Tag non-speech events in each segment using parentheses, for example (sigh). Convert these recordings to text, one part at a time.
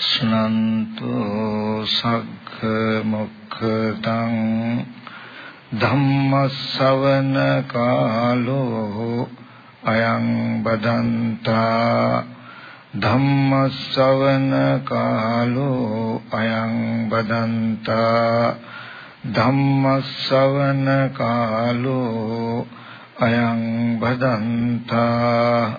ස්නන්තු සග්ග මොක්ඛදං ධම්මස්සවන කාලෝ අයං බදන්තා ධම්මස්සවන කාලෝ අයං බදන්තා ධම්මස්සවන කාලෝ අයං බදන්තා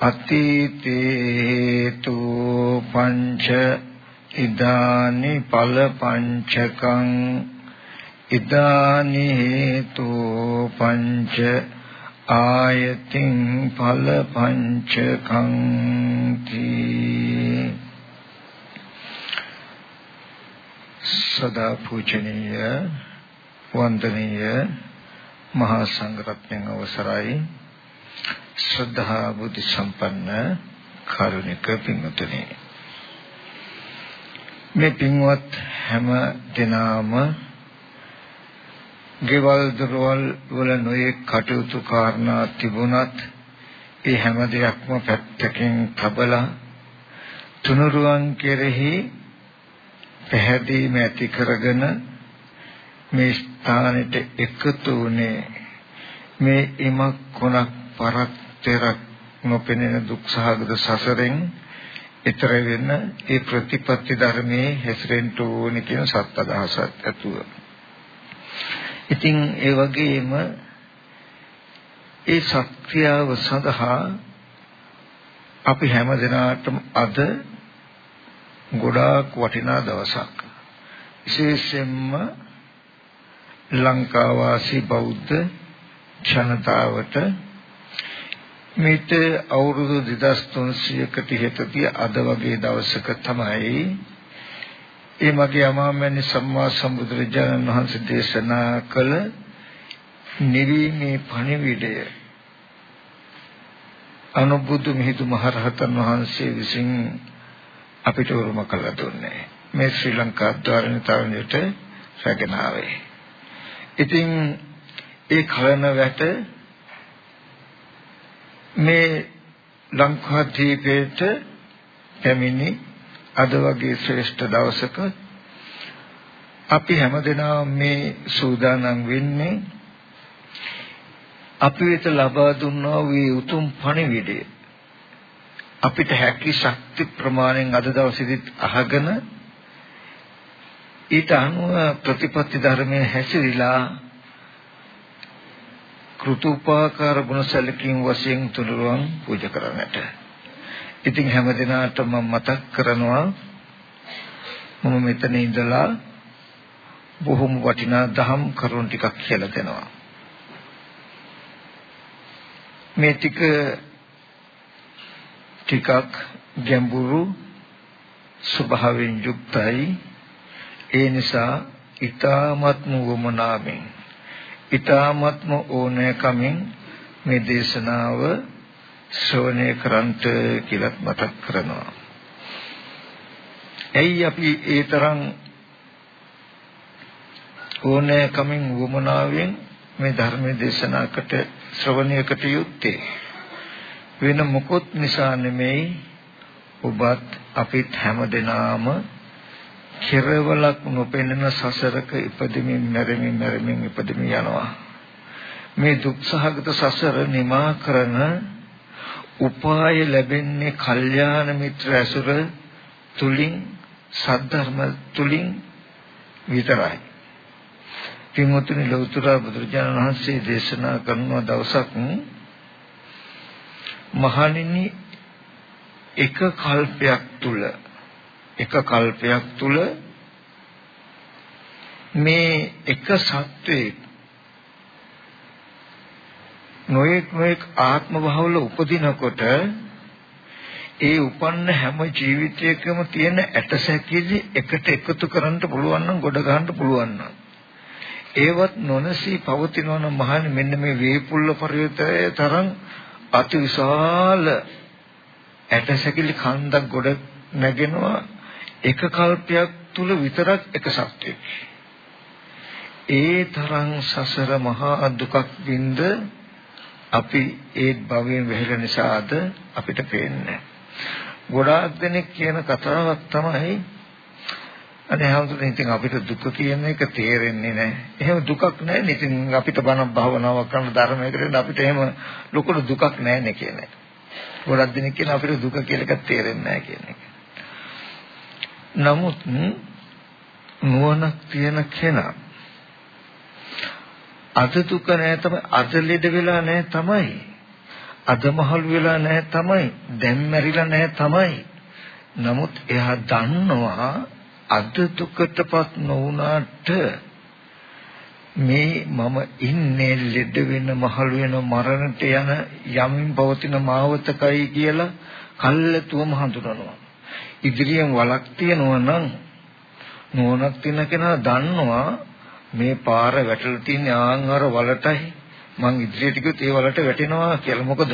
අතීතේතු පංච ඉදානි ඵල පංචකං ඉදානි හේතු පංච ආයතින් ඵල පංචකං සදා පූජනීය වන්දනීය මහා සංඝරත්නයන් අවසරයි. ශ්‍රද්ධා බුද්ධ සම්පන්න කරුණික පින්වතුනි. මේ පින්වත් හැම දිනාම ගෙවල් දොරවල් වල නොයේ කටයුතු කාරණා තිබුණත් ඒ හැම දෙයක්ම පැත්තකින් තබලා තුනුරුවන් කෙරෙහි පැහැදීම ඇති කරගෙන මේ ස්ථානෙට එකතු වුණේ මේ ඉමක් කොනක් පරක් තෙරක් නොපෙනෙන දුක්සහගත සසරෙන් ඊතර වෙන ඒ ප්‍රතිපත්ති ධර්මයේ හැසිරෙන්න ඕනේ කියන සත්‍ය අදහසක් ඇතුව. ඉතින් ඒ වගේම ඒ ශක්තියව සඳහා අපි හැම දිනාටම අද ගොඩාක් වටිනා දවසක්. විශේෂයෙන්ම ලංකාවාසී බෞද්ධ ජනතාවට මේත අවුරුදු 2300කට ඉහතදී අද වගේ දවසක තමයි ඒ මගේ අමාමෑණි සම්මා සම්බුදුරජාණන් වහන්සේ දේශනා කළ නිවීමේ පණිවිඩය අනුබුදු මිහිඳු මහරහතන් වහන්සේ විසින් අපිට උරුම කළ දුන්නේ මේ ශ්‍රී ලංකා ධර්මතාවයට රැගෙන ආවේ. ඉතින් ඒ කලන වැට මේ ලංකාදීපේට පැමිණි. අද වගේ ශ්‍රේෂ්ඨ දවසක අපි හැමදෙනාම මේ සූදානම් වෙන්නේ අපි වෙත ලබා දුන්නා වූ උතුම් පණිවිඩය. අපිට හැකි ශක්ති ප්‍රමාණයෙන් අද දවසේදී අහගෙන ඊට අනුව ප්‍රතිපත්ති ධර්මයේ හැසිරීලා කෘතුපාකාර ගුණසලකින් වශයෙන් තුනුරුවන් පූජා කරන්නට. ඉතින් හැම දිනාටම මතක් කරනවා මම මෙතන ඉඳලා බොහොම වටිනා දහම් කරුණු ටිකක් කියලා දෙනවා. මේ ටික ටිකක් ගැඹුරු ස්වභාවයෙන් යුක්තයි. ඒ නිසා ඊ타ත්ම වමනාවෙන් ඊ타ත්ම ඕනෑකමින් මේ දේශනාව ශ්‍රවණය කරන්ට කියලා මතක් කරනවා. ඇයි අපි ඒ තරම් ඕනෑකමින් වමනාවෙන් මේ ධර්ම දේශනාකට ශ්‍රවණයකට යුත්තේ වෙන මොකොත් නිසා නෙමෙයි ඔබත් අපිත් හැමදෙනාම කෙරවලක් නොපෙනෙන සසරක ඉපදෙමින් මැරෙමින් මැරෙමින් ඉපදෙමින් යනවා මේ දුක්සහගත සසර නිමා කරන උපාය ලැබෙන්නේ කල්යාණ මිත්‍ර ඇසුර තුලින් සද්ධර්ම තුලින් විතරයි. පින්වතුනි ලෞතර බුදුරජාණන් වහන්සේ දේශනා කරන දවසක් මහණෙනි එක කල්පයක් තුල එක කල්පයක් තුල මේ එක සත්වයේ නොයෙක් නොයෙක් ආත්ම භවවල උපදිනකොට ඒ උපන්න හැම ජීවිතයකම තියෙන ඇටසැකිලි එකට එකතු කරන්න පුළුවන් නම් ගොඩ ගන්න පුළුවන් නම්. ඒවත් නොනසී පවතිනවා නම් මහන්නේ මෙන්න මේ වේපුල්ල පරිවර්තය තරම් අති විශාල ඇටසැකිලි කන්දක් ගොඩ නැගෙනවා. එක කල්පයක් තුල විතරක් එක සත්‍යයක්. ඒ තරම් සසර මහා දුකක් වින්ද අපි ඒ භවයෙන් වෙහෙල නිසාද අපිට පේන්නේ. ගොඩාක් දෙනෙක් කියන කතාවක් තමයි අනේ හැමෝටම ඉතින් අපිට දුක කියන එක තේරෙන්නේ නැහැ. එහෙම දුකක් නැහැ. ඉතින් අපිට බණ භාවනාවක් කරන ධර්මයකට අපිට එහෙම ලොකු දුකක් නැහැ නේ කියන එක. ගොඩක් දෙනෙක් කියන අපිට දුක කියලා එකක් තේරෙන්නේ නැහැ කියන එක. නමුත් නුවණක් තියෙන කෙනා අද දුක නැහැ තමයි අද ලෙඩ වෙලා නැහැ තමයි අද මහලු වෙලා නැහැ තමයි දැන් මැරිලා නැහැ තමයි නමුත් එයා දන්නවා අද දුකටපත් නොවුනාට මේ මම ඉන්නේ ලෙඩ වෙන මහලු වෙන මරණට යන යමින් පවතින මාවතකයි කියලා කල්ැතුවම හඳුනනවා. ඉදිරියෙන් වලක් තියනවා නම් නුවණක් තියෙන කෙනා දන්නවා මේ පාර වැටලා තියෙන ආන්හර වලටයි මං ඉදිරියට ගියොත් ඒ වලට වැටෙනවා කියලා. මොකද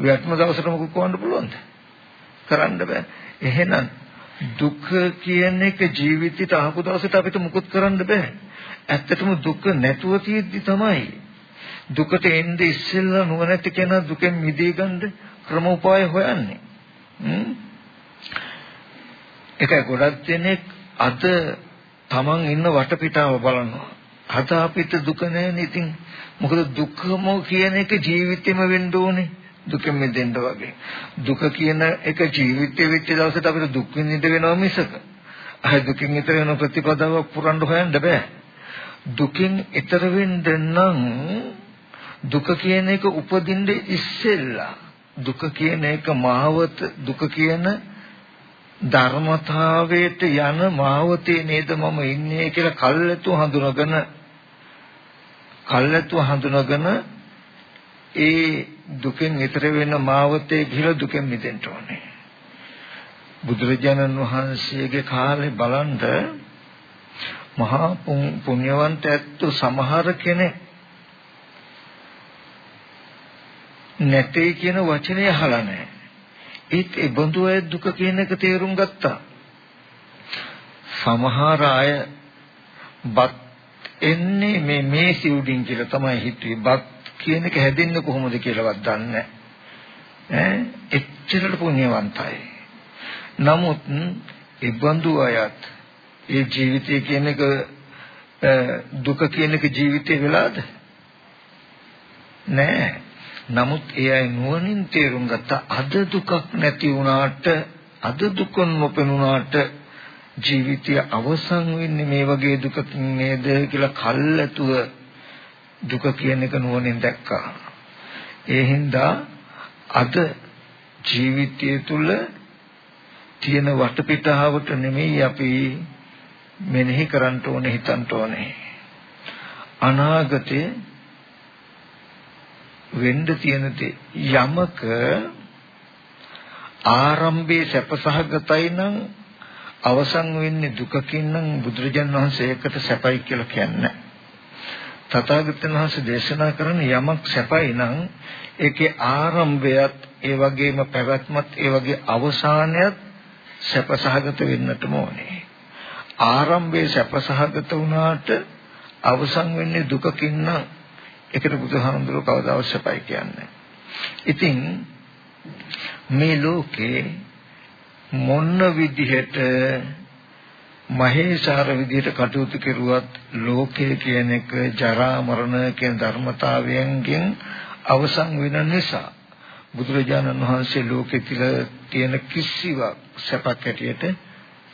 වැටම දවසට මොකක් කරන්න පුළුවන්ද? කරන්න බෑ. එහෙනම් දුක කියන එක ජීවිතයට ආපු දවසට අපිට මුකුත් කරන්න බෑ. ඇත්තටම දුක නැතුව තියෙද්දි තමයි දුකට එන්නේ ඉස්සෙල්ලා නුවණැති කෙනා දුකෙන් මිදී ගන්න ක්‍රම උපාය හොයන්නේ. ඒකයි ගොඩක් දෙනෙක් අද තමන් ඉන්න වටපිටාව බලනවා. අද අපිට දුක නැහැ ඉතින් මොකද දුකම කියන එක ජීවිතෙම වෙන්න ඕනේ. දුකෙන් මිදෙන්න වගේ. දුක කියන එක ජීවිතේ වෙච්ච දවසට අපිට දුක් විඳින්න වෙනවා මිසක. අය දුකින් ඈතර වෙන ප්‍රතිපදාවක් පුරන්න හොයන්න බෑ. දුකින් ඈතර වෙන්න නම් දුක කියන එක උපදින්න ඉස්සෙල්ලා දුක කියන එක මාවත දුක කියන ධර්මතාවයට යන මාවතේ නේද මම ඉන්නේ කියලා කල්ැතු හඳුනගෙන කල්ැතු හඳුනගෙන ඒ දුකෙන් ඈතර වෙන මාවතේ ගිහලා දුකෙන් මිදෙන්න ඕනේ. බුදුරජාණන් වහන්සේගේ කාලේ බලන්ද මහා පුණ්‍යවන්ත ඇත්තු සමහර කෙනෙක් නැtei කියන වචනේ අහලා නැහැ. ඒත් ඒ බඳු අය දුක කියන එක තේරුම් ගත්තා. සමහර අය බත් එන්නේ මේ මේසි උඩින් කියලා තමයි හිතුවේ. බත් කියන එක හැදෙන්නේ කොහොමද කියලාවත් දන්නේ නැහැ. එච්චරට පුණ්‍යවන්තයි. නමුත් ඒ බඳු අයත් ඒ ජීවිතය කියන එක දුක කියන එක ජීවිතේ වෙලාද? නෑ. නමුත් ඒ අය නුවණින් තේරුම් ගත්ත අද දුකක් නැති වුණාට අද දුක නොපෙනුනාට ජීවිතය අවසන් වෙන්නේ මේ වගේ දුකකින් නේද කියලා කල්ැතුව දුක කියන එක නුවණින් දැක්කා. ඒ හින්දා අද ජීවිතය තුළ තියෙන වටපිටාවට නෙමෙයි අපි මෙනෙහි කරන්න ඕනේ හිතන්න ඕනේ. අනාගතේ වෙන්න තියෙන යමක ආරම්භයේ සැපසහගතයි නම් අවසන් වෙන්නේ දුකකින් නම් බුදුරජාන් වහන්සේ ඒකට සැපයි කියලා කියන්නේ. තථාගතයන් වහන්සේ දේශනා කරන යමක් සැපයි නම් ඒකේ ආරම්භයත් ඒ වගේම පැවැත්මත් ඒ වගේ අවසානයත් සැපසහගත වෙන්නටම ඕනේ. ආරම්භයේ සැපසහගත වුණාට අවසන් වෙන්නේ දුකකින් නම්. ඒකට බුදුහාමුදුරුවෝ කවදා අවශ්‍යපයි කියන්නේ. ඉතින් මේ ලෝකේ මොන විදිහට මහේසාර විදිහට කටයුතු කෙරුවත් ලෝකය කියන එක ජරා මරණ කියන ධර්මතාවයන්ගෙන් අවසන් වෙන නිසා බුදුරජාණන් වහන්සේ ලෝකෙ තියෙන කිසිවක් සැපක් හැටියට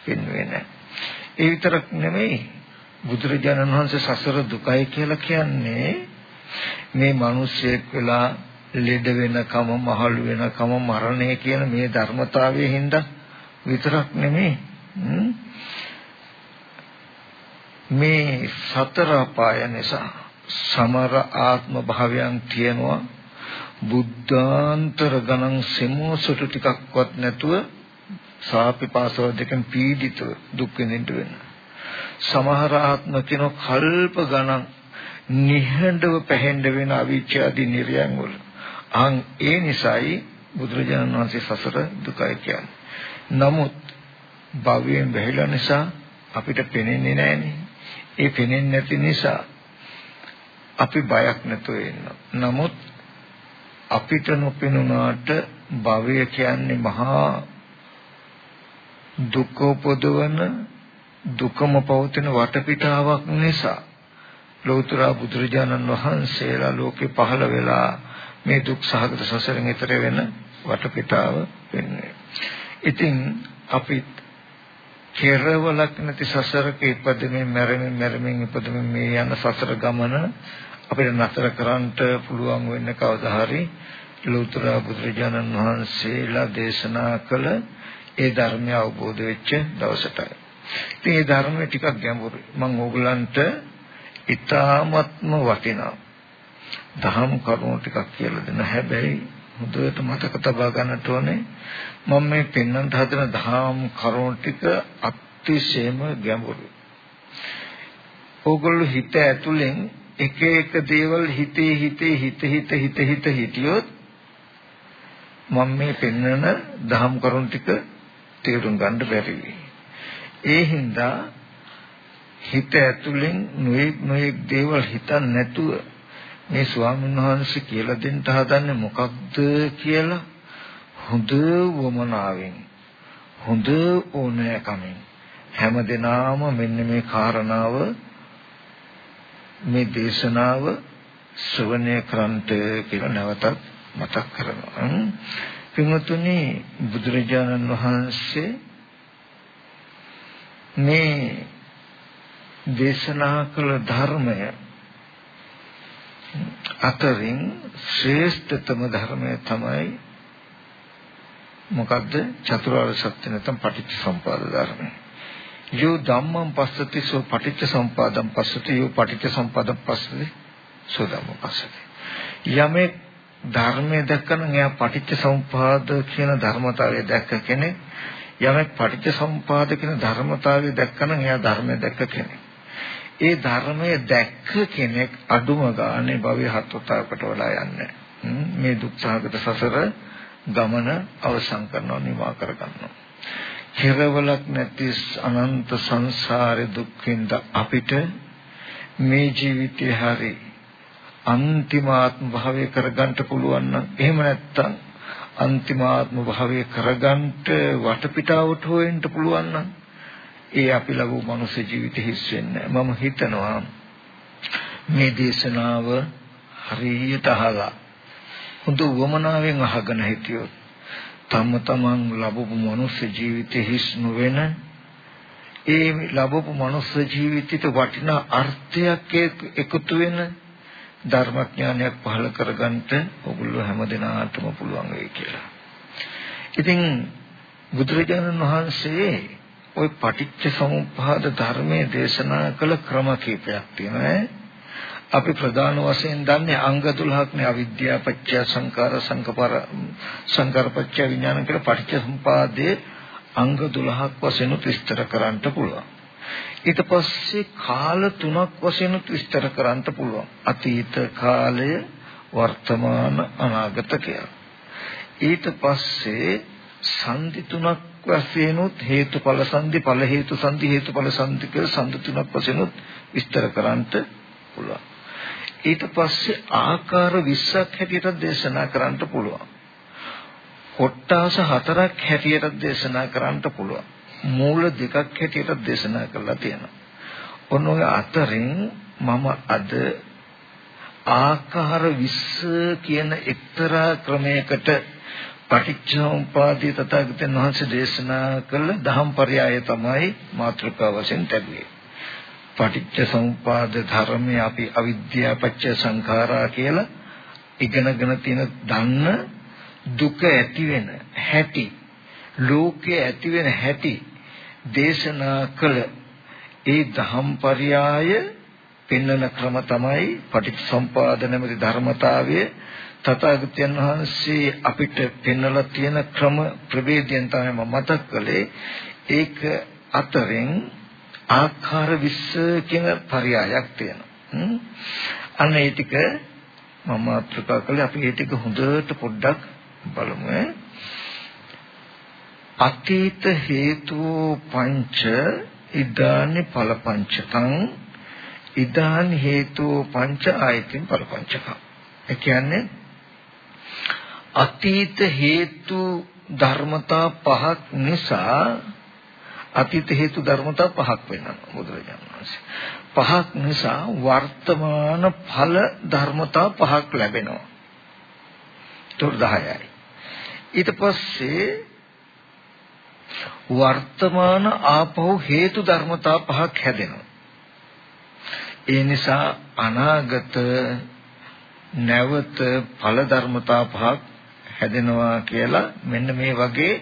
පෙන්වන්නේ නැහැ. ඒ විතරක් නෙමෙයි බුදුරජාණන් වහන්සේ සසර දුකයි කියලා කියන්නේ මේ මිනිස්සෙක් වෙලා ලෙඩ වෙනකම මහලු වෙනකම මරණය කියන මේ ධර්මතාවයේ හින්දා විතරක් නෙමෙයි. මේ සතර අපාය නිසා සමර ආත්ම භාවයන් තියෙනවා. බුද්ධාන්තර ගණන් සෙමෝසුට ටිකක්වත් නැතුව සාපිපාසව දෙකෙන් පීඩිත දුක් විඳින්න වෙනවා. සමහර ආත්ම කියන කල්ප ගණන් නිහඬව පැහෙන්න වෙන අවිච්ඡාදී නිර්යන් වල අන් ඒ නිසායි බුදුරජාණන් වහන්සේ සසර දුකයි කියන්නේ. නමුත් භවයෙන් බැහැලා නිසා අපිට පෙනෙන්නේ නැහනේ. ඒ පෙනෙන්නේ නැති නිසා අපි බයක් නැතුව ඉන්නවා. නමුත් අපිට නොපෙනුනාට භවය කියන්නේ මහා දුක උපදවන දුකම පවතින වටපිටාවක් නිසා ලෝතර බුදුරජාණන් වහන්සේලා ලෝකේ පහළ වෙලා මේ දුක් සහගත සසරෙන් එතර වෙන වටපිටාව වෙන්නේ. ඉතින් අපි කෙරවලක් නැති සසරක ඉපදෙමින් මැරෙමින් මැරෙමින් ඉපදෙමින් මේ යන සසර ගමන අපිට නතර කරන්නට පුළුවන් වෙන්න කවදා හරි ලෝතර බුදුරජාණන් වහන්සේලා දේශනා කළ ඒ ධර්මය අවබෝධ වෙච්ච දවසටයි. ඉතින් මේ ධර්මය ටිකක් ගැඹුරුයි. මම ඕගලන්ට ඊ타ත්ම වටිනා දහම් කරුණු ටිකක් කියලා දෙන්න. හැබැයි හොඳට මතක තබා ගන්නට ඕනේ මම මේ පෙන්වන්න හදන දහම් කරුණු ටික අතිශයම ගැඹුරුයි. ඕගොල්ලෝ හිත ඇතුලෙන් එක එක දේවල් හිතේ හිතේ හිත හිත හිත හිත හිටියොත් මම මේ පෙන්වන දහම් කරුණු ටික තේරුම් ගන්න බැරි වෙයි. ඒ හින්දා හිත ඇතුලෙන් නොයෙක් නොයෙක් දේවල් හිතන්නේ නැතුව මේ ස්වාමීන් වහන්සේ කියලා දෙන්න හදන්නේ මොකක්ද කියලා? හොඳ වමනාවෙන් හොඳ ඕනෑකමින්. හැමදෙනාම මෙන්න මේ කාරණාව මේ දේශනාව ශ්‍රවණය කරන්ට කියලා නැවතත් මතක් කරනවා. පින්වතුනි බුදුරජාණන් වහන්සේ මේ දේශනා කළ ධර්මය අතරින් ශ්‍රේෂ්ඨතම ධර්මය තමයි මොකද්ද චතුරාර්ය සත්‍ය නැත්නම් පටිච්ච සම්පදාය ධර්මය. යෝ ධම්මං පස්සති සෝ පටිච්ච සම්පදාම් පස්සති යෝ පටිච්ච සම්පදාම් පස්සති සෝ ධම්මං පස්සති. යමේ ධර්මයේ දැක්කම එයා පටිච්ච සම්පදාය කියන ධර්මතාවය දැක්ක කෙනෙක් යමෙක් පටිච්ච සම්පාද කියන ධර්මතාවය දැක්කම එයා ධර්මය දැක්ක කෙනෙක්. ඒ ධර්මය දැක්ක කෙනෙක් අඩුම ගානේ භවයේ හත්වතාවකට වඩා යන්නේ. මේ දුක්ඛාගත සසර ගමන අවසන් කරනවා නිවා කර ගන්නවා. කෙරවලක් නැති අනන්ත සංසාරේ දුක්ඛින්ද අපිට මේ ජීවිතේ හරි අන්තිමාත්ම භාවය කරගන්න පුළුවන් නම් එහෙම නැත්තම් අන්තිමාත්ම භාවය කරගන්නට වටපිටාවට හොයන්න පුළුවන් නම් ඒ අපි ලැබු මනුෂ්‍ය ජීවිත හිස් වෙන්නේ මම හිතනවා මේ දේශනාව හරියට අහලා හොඳ වමනාවෙන් අහගෙන හිටියොත් තම තමන් ලැබපු මනුෂ්‍ය ජීවිතේ හිස් නොවන ඒ ලැබපු මනුෂ්‍ය ජීවිතයට වටිනා අර්ථයක් එකතු වෙන ධර්මඥානයක් පහළ කරගන්නට ඔගොල්ලෝ හැමදෙනාටම පුළුවන් වෙයි කියලා. ඉතින් බුදුරජාණන් වහන්සේ ওই පටිච්ච සමුප්පාද ධර්මයේ දේශනා කළ ක්‍රම කීපයක් තියෙනවා. අපි ප්‍රධාන වශයෙන් දන්නේ අංග 12ක් නේ අවිද්‍යාව පත්‍ය සංකාර සංකපර සංකාර පත්‍ය විඥාන කියලා පටිච්ච සමුපාදයේ අංග 12ක් වශයෙන් විස්තර කරන්න පුළුවන්. ඊට පස්සේ කාල තුනක් වශයෙන් විස්තර කරන්න පුළුවන්. අතීත කාලය, වර්තමාන, අනාගත කියලා. ඊට පස්සේ සංදි තුනක් වශයෙන් හේතුඵල සංදි, ඵල හේතු සංදි, හේතුඵල සංදි කියලා සංදි තුනක් වශයෙන් විස්තර කරන්න පුළුවන්. ඊට පස්සේ ආකාර 20ක් හැටියට දේශනා කරන්න පුළුවන්. කොට්ටාස හතරක් හැටියට දේශනා කරන්න පුළුවන්. මූල දෙකක් හැටියට දේශනා කරලා තියෙනවා. ඔන්න ඔය අතරින් මම අද ආකාර 20 කියන එක්තරා ක්‍රමයකට පටිච්චසමුපාදී තථාගතයන් වහන්සේ දේශනා කළ දහම් පරයය තමයි මාතෘකාව වශයෙන් ලැබුවේ. පටිච්චසමුපාද ධර්මය අපි අවිද්‍යාපච්ච සංඛාරා කියලා ඉගෙනගෙන තියෙන දන්න දුක ඇති වෙන හැටි ලෝකයේ ඇති වෙන හැටි දේශනා කළ ඒ ධම්පරියාය පෙන්වන ක්‍රම තමයි පටිච්චසම්පාද නැමැති ධර්මතාවය තථාගතයන් වහන්සේ අපිට පෙන්වලා තියෙන ක්‍රම ප්‍රවේදයෙන් තමයි මම මතක් කළේ. ඒක අතරින් ආකාර 20 කියන පරයයක් තියෙනවා. අන්න ඒ ටික මම අත්‍රිකා කළේ. අපි ඒ ටික හොඳට පොඩ්ඩක් බලමු. අතීත හේතු පංච ඉදානි ඵල පංචකං ඉදානි හේතු පංච ආයතින් ඵල පංචකං. ඒ කියන්නේ අතීත හේතු ධර්මතා පහක් නිසා අතීත හේතු ධර්මතා පහක් වෙනවා බුදුරජාණන් වහන්සේ පහක් නිසා වර්තමාන ඵල ධර්මතා පහක් ලැබෙනවා. ඒතර 10යි. ඊට පස්සේ වර්තමාන ආපහු හේතු ධර්මතා පහක් හැදෙනවා. ඒ නිසා අනාගත නැවත ඵල ධර්මතා පහක් හැදෙනවා කියලා මෙන්න මේ වගේ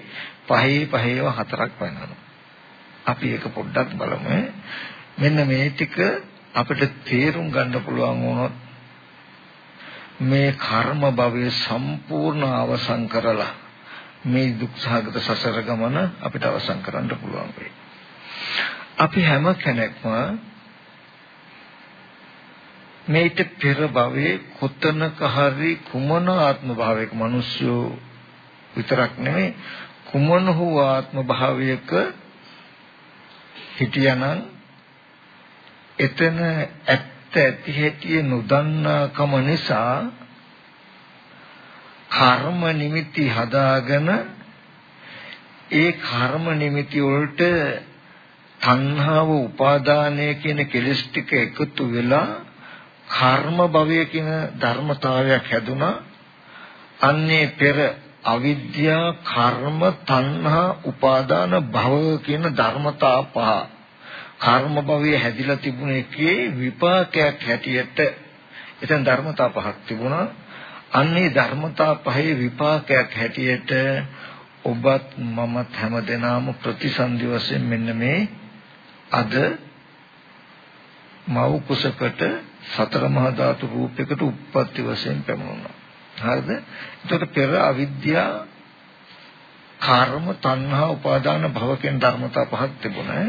පහේ පහේව හතරක් වෙනවා. අපි ඒක පොඩ්ඩක් බලමු. මෙන්න මේ ටික අපිට තේරුම් ගන්න පුළුවන් වුණොත් මේ කර්ම භවයේ සම්පූර්ණ අවසන් කරලා මේ දුක්ඛාගත සසර ගමන අපිට අවසන් කරන්න පුළුවන් වෙයි. අපි හැම කෙනෙක්ම මේට පෙර භවයේ කොතනක හරි කුමන ආත්ම භාවයක මිනිස්සු විතරක් නෙමෙයි කුමන හෝ ආත්ම භාවයක හිටියානම් එතන ඇත්ත ඇති හැටි නොදන්නාකම නිසා කර්ම නිමිති හදාගෙන ඒ කර්ම නිමිති වලට තණ්හාව උපාදානය කියන කෙලස් ටික එකතු වෙලා කර්ම භවය කියන ධර්මතාවයක් හැදුනා අන්නේ පෙර අවිද්‍යා කර්ම තණ්හා උපාදාන භව කියන ධර්මතා පහ කර්ම භවයේ හැදිලා තිබුණ එකේ විපාකයක් හැටියට එතන ධර්මතා පහක් තිබුණා. අන්නේ ධර්මතා පහේ විපාකයක් හැටියට ඔබත් මමත් හැමදෙනාම ප්‍රතිසන්දි වශයෙන් මෙන්න මේ අද මව් කුසකට සතර මහා ධාතු රූපයකට උප්පත්ති වශයෙන් පැමුණා. හරිද? එතකොට පෙර අවිද්‍යා කර්ම තණ්හා උපාදාන භව කියන ධර්මතා පහක් තිබුණා.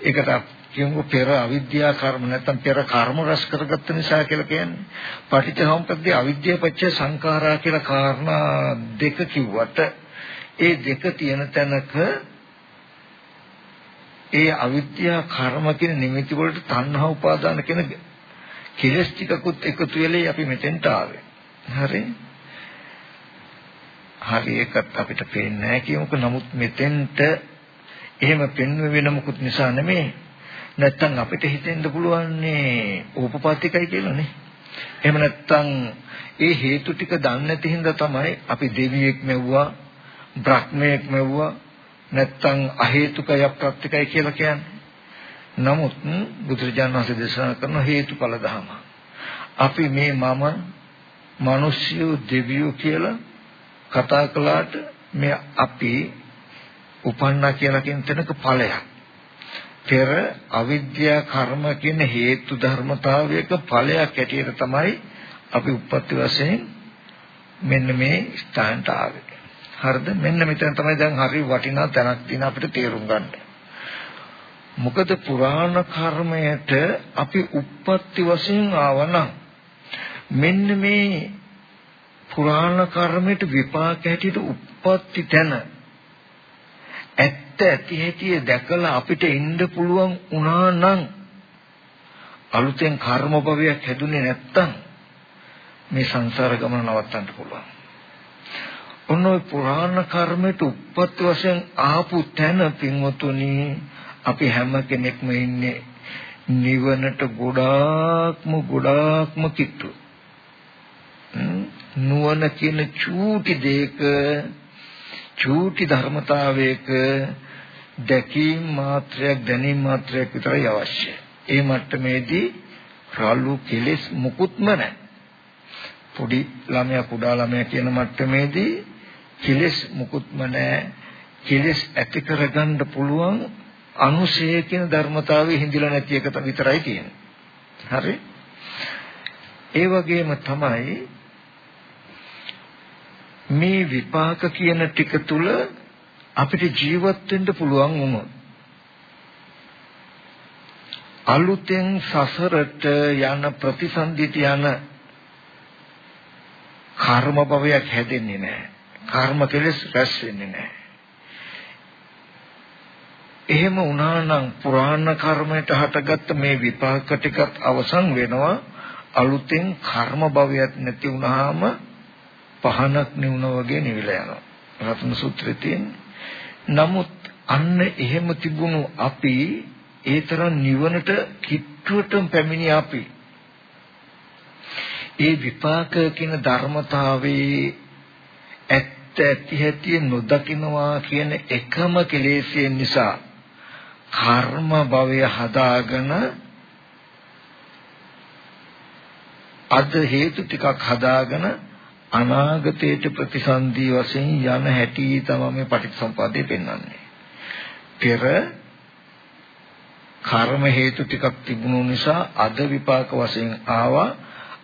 ඒකට කියමු පෙර අවිද්‍යා කර්ම නැත්නම් පෙර කර්ම රැස් කරගත්ත නිසා කියලා කියන්නේ. පටිච්චසමුප්පද්දී අවිද්‍යාව පත්‍ය සංඛාරා කියලා කාරණා දෙක කිව්වට ඒ දෙක තියෙන තැනක ඒ අවිද්‍යා කර්ම කියන නිමිති වලට තණ්හා උපාදාන කියන කෙලස් ටිකකුත් එකතු වෙලේ අපි මෙතෙන්ට ආවේ. හරි. හරි ඒකත් අපිට පේන්නේ නැහැ කියමුකෝ. නමුත් මෙතෙන්ට එහෙම පෙන්වෙ වෙන මොකුත් නිසා නෙමෙයි. නැත්තම් අපිට හිතෙන්න පුළුවන්නේ ඕපපාතිකයි කියලානේ. එහෙම නැත්තම් ඒ හේතු ටික දන්නේ නැති හින්දා තමයි අපි දෙවියෙක් මෙව්වා, බ්‍රහ්මයෙක් මෙව්වා, නැත්තම් අහේතුකය ප්‍රත්‍යකයි කියලා කියන්නේ. නමුත් බුදුරජාණන් වහන්සේ දේශනා කරන හේතුඵල ධම. අපි මේ මම මිනිස්සු දෙවියෝ කියලා කතා කළාට මේ අපි උපන්නා කියලා කියන තැනක ඵලයක්. පෙර අවිද්‍යා කර්ම කියන හේතු ධර්මතාවයක ඵලයක් ඇටියට තමයි අපි උප්පත්ති වශයෙන් මෙන්න මේ ස්ථානට ආවේ. හරිද? මෙන්න මෙතන තමයි දැන් හරි වටිනා තැනක් තියෙන අපිට තේරුම් ගන්න. මොකද පුරාණ කර්මයට අපි උප්පත්ති වශයෙන් ආවනම් මෙන්න මේ පුරාණ කර්මයට විපාක හැටියට උප්පත්ති තැන ඇත්ත ඇති හැටි දැකලා අපිට ඉන්න පුළුවන් වුණා නම් අලුතෙන් කර්ම භවයක් හැදුනේ නැත්තම් මේ සංසාර ගමන නවත්තන්න පුළුවන්. ඔන්න ඔය පුරාණ කර්මයට උප්පත්ති වශයෙන් ආපු තැන පින්වතුනි අපි හැම කෙනෙක්ම ඉන්නේ නිවනට ගොඩාක්ම ගොඩාක්ම කිට්ටු. නුවණ කියන චූටි දෙයක චූටි ධර්මතාවයක දැකීම් මාත්‍රයක් දැනීම් මාත්‍රයක් විතරයි අවශ්‍ය. ඒ මට්ටමේදී රළු කෙලෙස් මුකුත්ම නැහැ. පොඩි ළමයා කුඩා ළමයා කියන මට්ටමේදී කෙලෙස් මුකුත්ම නැහැ. කෙලෙස් ඇති කරගන්න පුළුවන් අනුශය කියන ධර්මතාවයේ හිඳිලා නැති එක විතරයි තියෙන්නේ. හරි? ඒ වගේම තමයි මේ විපාක කියන ටික තුල අපිට ජීවත් වෙන්න පුළුවන් වුණොත් අලුතෙන් සසරට යන ප්‍රතිසන්දිත යන කර්ම භවයක් හැදෙන්නේ නැහැ. කර්ම කෙලස් රැස් වෙන්නේ නැහැ. එහෙම වුණා නම් පුරාණ කර්මයට හටගත්ත මේ විපාක ටිකත් අවසන් වෙනවා. අලුතෙන් කර්ම භවයක් නැති වුනහම පහනක් නිවුන වගේ නිවිලා යනවා. රත්න සූත්‍රයේ තියෙන්නේ. නමුත් අන්න එහෙම තිබුණු අපි ඒ තරම් නිවනට කිට්ටුවටම පැමිණි අපි. ඒ විපාක කියන ධර්මතාවයේ ඇත්ත ඇති හැටි නොදකින්නවා කියන එකම කෙලෙසිය නිසා කර්ම භවය හදාගෙන අද හේතු ටිකක් හදාගෙන අනාගතයට ප්‍රතිසන්දි වශයෙන් යන හැටි තමයි මේ පටිච්චසමුපාදය පෙන්වන්නේ. පෙර කර්ම හේතු ටිකක් තිබුණු නිසා අද විපාක වශයෙන් ආවා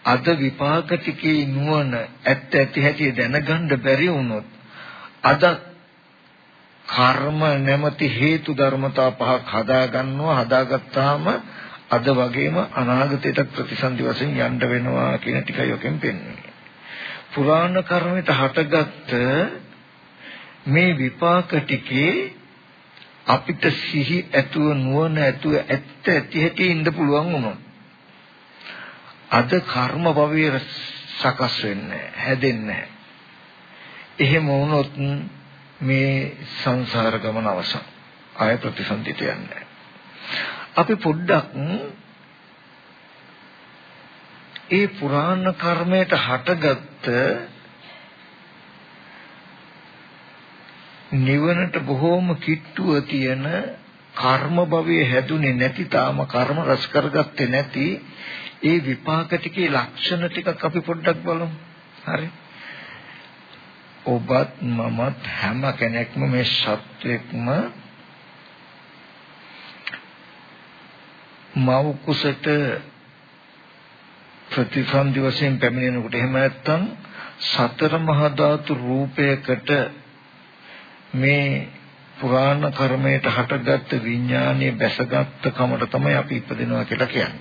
අද විපාක ටිකේ නුවණ ඇත්ත ඇති හැටි දැනගන්න බැරි වුණොත් අද කර්ම නැමැති හේතු ධර්මතා පහක් හදා ගන්නවා හදාගත්තාම අද වගේම අනාගතයට ප්‍රතිසන්දි වශයෙන් යන්න වෙනවා කියන ටිකයි ඔකෙන් පෙන්වන්නේ. පුරාණ කර්මයට හටගත්ත මේ විපාක ටිකේ අපිට සිහි ඇතුව නුවණ ඇතුව ඇත්ත ඇති හැටි ඉන්න පුළුවන් වුණොත් අද කර්ම භවයේ සකස් වෙන්නේ හැදෙන්නේ එහෙම වුණොත් මේ සංසාර ගමන අවසන්. ආය ප්‍රතිසන්දිත යන්නේ. අපි පොඩ්ඩක් ඒ පුරාණ කර්මයට හටගත්ත නිවනට බොහෝම කිට්ටුව තියෙන කර්ම භවයේ හැදුනේ නැති තාම කර්ම රස කරගත්තේ නැති ඒ විපාක ටිකේ ලක්ෂණ ටිකක් අපි පොඩ්ඩක් බලමු. හරි. ඔබත් මමත් හැම කෙනෙක්ම මේ සත්වෙක්ම මව කුසට ප්‍රතිසන්දි වශයෙන් පැමිණෙනකොට එහෙම නැත්නම් සතර මහා ධාතු රූපයකට මේ පුරාණ කර්මයට හටගත්ත විඥානයේ බැසගත්ත කමට තමයි අපි ඉපදිනවා කියලා කියන්නේ.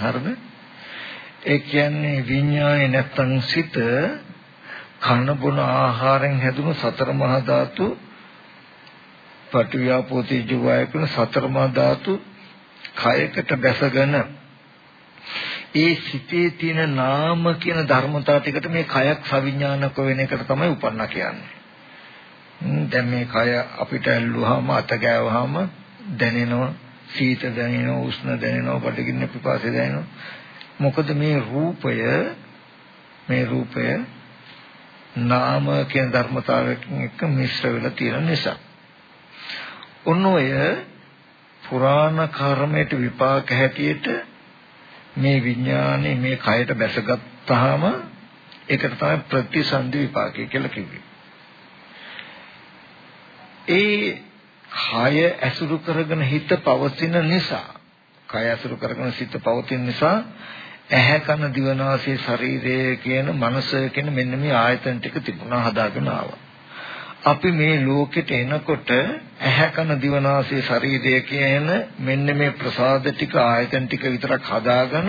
හරිද? ඒ කියන්නේ විඥානේ නැත්නම් සිත කන බොන ආහාරයෙන් හැදුණු සතර මහා ධාතු පටිවිආපෝ තේජෝ වායු කියන සතර මහා ධාතු කයකට බැසගෙන ඒ සිතේ තියෙන නාම කියන ධර්මතාව ටිකට මේ කයක් සවිඥානික වෙන එකට තමයි උපන්නා කියන්නේ. දැන් මේ කය අපිට ඇල්ලුවාම අත ගෑවුවාම දැනෙනවා සීත දැනෙනවා උෂ්ණ දැනෙනවා බඩගින්න පිපාසය දැනෙනවා. මොකද මේ රූපය මේ රූපය නාම කියන ධර්මතාවයකින් එක්ක මිශ්‍ර වෙලා තියෙන නිසා. ඔන්න ඔය පුරාණ කර්මයට විපාක හැටියට මේ විඥානේ මේ කයට බැසගත්තාම ඒකට තමයි ප්‍රතිසන්දි විපාකය කියලා කිව්වේ. ඒ කය ඇසුරු කරගෙන හිත පවතින නිසා කය ඇසුරු කරගෙන සිත පවතින නිසා ඇහැ කන දිවනාසය ශරීරය කියන මනස කියන මෙන්න මේ ආයතන ටික තිබුණා හදාගෙන ආවා. අපි මේ ලෝකෙට එනකොට ඇහැ කන දිවනාසය ශරීරය කියන මෙන්න මේ ප්‍රසාද ටික ආයතන ටික විතරක් හදාගෙන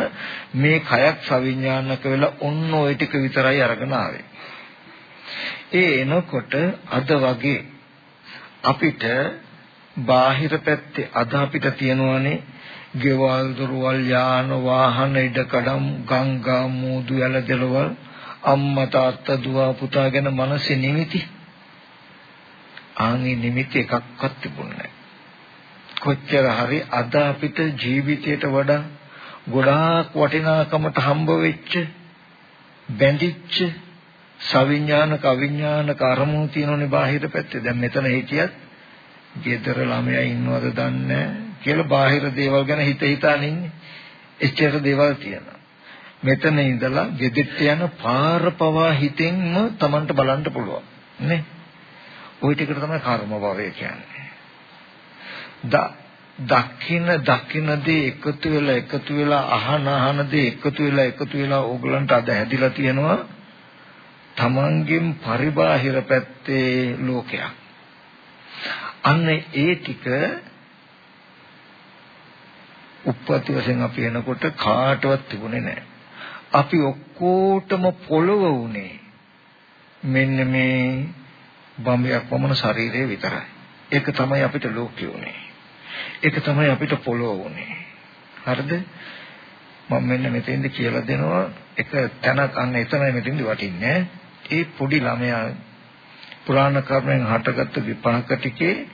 මේ කයක් සවිඥානික වෙලා ඔන්න ওই ටික විතරයි අරගෙන ආවේ. ඒ එනකොට අද වගේ අපිට බාහිර පැත්තේ අද අපිට තියෙනවානේ ගෙවල් දොරවල් යාන වාහන ඉඩකඩම් ගංගා මූදු යල දෙලවල් අම්මා තාත්තා දුව පුතා ගැන මනසේ නිමිති. ආන්ගේ නිමිති එකක්වත් තිබුණේ කොච්චර හරි අද අපිට ජීවිතයට වඩා ගොඩාක් වටිනාකමට හම්බ වෙච්ච බැඳිච්ච සවිඥානික අවිඥානික අරමුණු තියෙනෝනේ බාහිර පැත්තේ. දැන් මෙතන හිටියත් ගෙදර ළමයා ඉන්නවද දන්නේ කියලා බාහිර දේවල් ගැන හිත හිතාන ඉන්නේ. එච්චර දේවල් තියෙනවා. මෙතන ඉඳලා ගෙදෙට්ට යන පාර පවා හිතෙන්ම Tamanට බලන්න පුළුවන්. නේ? ওই ටිකට තමයි කර්ම භවය කියන්නේ. දකින්න දකින්න දේ එකතු වෙලා එකතු වෙලා අහන අහන දේ එකතු වෙලා එකතු වෙලා ඕගලන්ට අද හැදිලා තියෙනවා තමන්ගෙන් පරිබාහිර පැත්තේ ලෝකයක්. අන්න ඒ ටික උප්පත්ති වශයෙන් අපි එනකොට කාටවත් තිබුණේ නැහැ. අපි ඔක්කොටම පොළව උනේ මෙන්න මේ බම්බයක් වමන ශරීරය විතරයි. ඒක තමයි අපිට ලෝකෙ උනේ. ඒක තමයි අපිට පොළොව උනේ. හරිද? මම මෙන්න මෙතෙන්ද කියලා දෙනවා එක තැනක් අන්න එතනයි මෙතෙන්ද වටින්නේ. ඒ පොඩි ළමයා පුරාණ කර්මෙන් හටගත්තු විපාක ටිකේ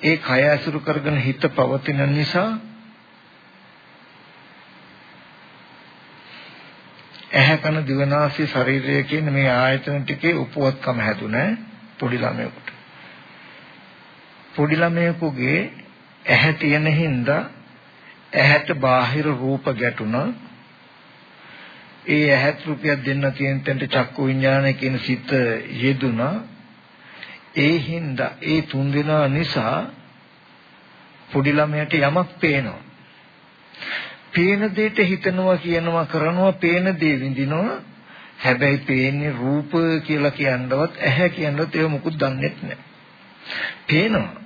ඒ කය ඇසුරු කරගෙන හිත පවතින නිසා ඇහැ කන දිවනාසය ශරීරය කියන මේ ආයතන ටිකේ උපවත්කම හැදුනේ පොඩි ළමයෙකුට. පොඩි ළමයෙකුගේ ඇහැ තියෙන හින්දා ඇහැට බාහිර රූප ගැටුණා. ඒ ඇහත් රුපියක් දෙන්න තියෙන තැනට චක්කු විඥානය කියන සිත යෙදුණා. ඒ හින්දා ඒ තුන් දෙනා නිසා පොඩි ළමයට යමක් පේනවා. පේන දෙයට හිතනවා කියනවා කරනවා පේන දේ විඳිනවා හැබැයි පේන්නේ රූප කියලා කියනවත් ඇහැ කියනවත් ඒව මොකුත් දන්නේ නැහැ. පේනවා.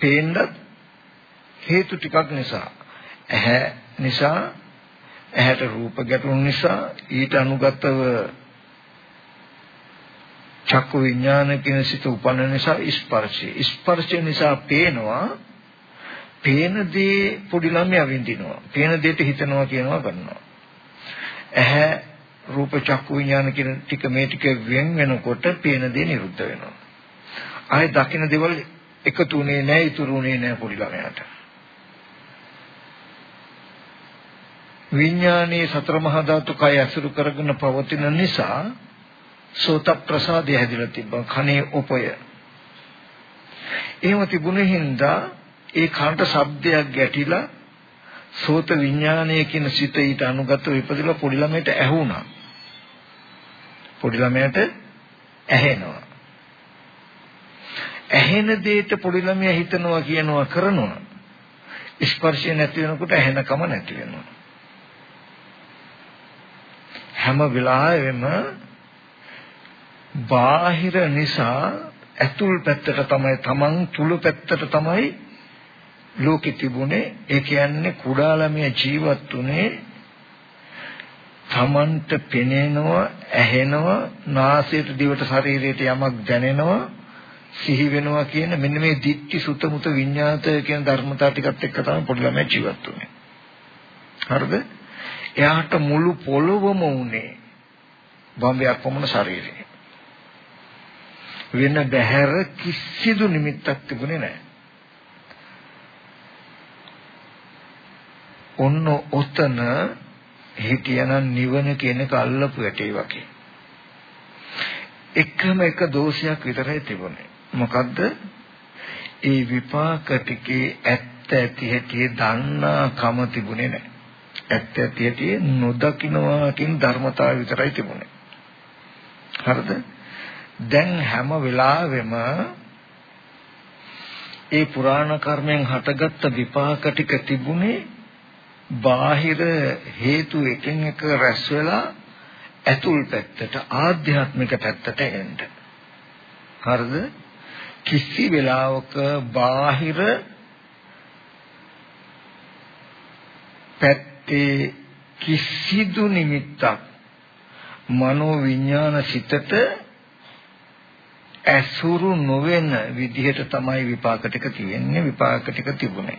පේන්නත් හේතු ටිකක් නිසා ඇහැ නිසා ඇහැට රූප ගැටුණු නිසා ඊට අනුගතව චක්කු විඥාන කියන සිත උපන්න නිසා ස්පර්ශය ස්පර්ශය නිසා පේනවා පේන දේ පොඩි ළමයා විඳිනවා. පේන දෙයට හිතනවා කියනවා කරනවා. ඇහැ රූප චක්කු විඥාන කියන ටික මේ ටික වෙන් වෙනකොට පේන දේ නිරුද්ධ වෙනවා. ආයේ දකින්න දේවල් එකතුනේ නැහැ, ඉතුරුනේ නැහැ පොඩි ළමයාට. විඥානයේ සතර මහා ධාතු කය ඇසුරු කරගෙන පවතින නිසා සෝත ප්‍රසාදය හැදිලා තිබ්බා කනේ උපය. එහෙම තිබුණේ හින්දා ඒ කනට ශබ්දයක් ගැටිලා සෝත විඥානය කියන සිත ඊට අනුගතව ඉපදලා පොඩි ළමයට ඇහුණා. පොඩි ළමයට ඇහෙනවා. ඇහෙන දෙයට පොඩි ළමයා හිතනවා කියනවා කරනවා. ස්පර්ශය නැති වෙනකොට ඇහෙනකම නැති වෙනවා. හැම වෙලාවෙම බාහිර නිසා ඇතුල් පැත්තට තමයි තමන් තුළු පැත්තට තමයි ලෝකෙ තිබුණේ. ඒ කියන්නේ කුඩා ළමයා ජීවත් වුණේ තමන්ට පෙනෙනවා ඇහෙනවා නාසයට දිවට ශරීරයට යමක් දැනෙනවා සිහි වෙනවා කියන මෙන්න මේ දික්ටි සුතමුත විඤ්ඤාත කියන ධර්මතාව ටිකත් එක්ක තමයි පොඩි ළමයා ජීවත් වුනේ හරිද? එයාට මුළු පොළොවම උනේ බම්බයක් වමන ශරීරය වෙන බහැර කිසිදු නිමිත්තක් තිබුණේ නැහැ ඔන්න ඔතන හිටියනම් නිවන කියන එක අල්ලපු ඇටේ වගේ. එකම එක දෝෂයක් විතරයි තිබුණේ. මොකද්ද? ඒ විපාක ටිකේ ඇත්ත ඇති හැටි දන්නාකම තිබුණේ නැහැ. ඇත්ත ඇති හැටි නොදකින්නවා කියන ධර්මතාවය විතරයි තිබුණේ. හරිද? දැන් හැම වෙලාවෙම ඒ පුරාණ කර්මෙන් හටගත්ත විපාක ටික තිබුණේ බාහිර හේතු එකින් එක රැස් වෙලා ඇතුල් පැත්තට ආධ්‍යාත්මික පැත්තට එන්න. හරිද? කිසි වෙලාවක බාහිර පැත්තේ කිසිදු නිමිත්තක් මනෝ විඥාන සිතට ඇසුරු නොවන විදිහට තමයි විපාක ටික තියෙන්නේ විපාක ටික තිබුණේ.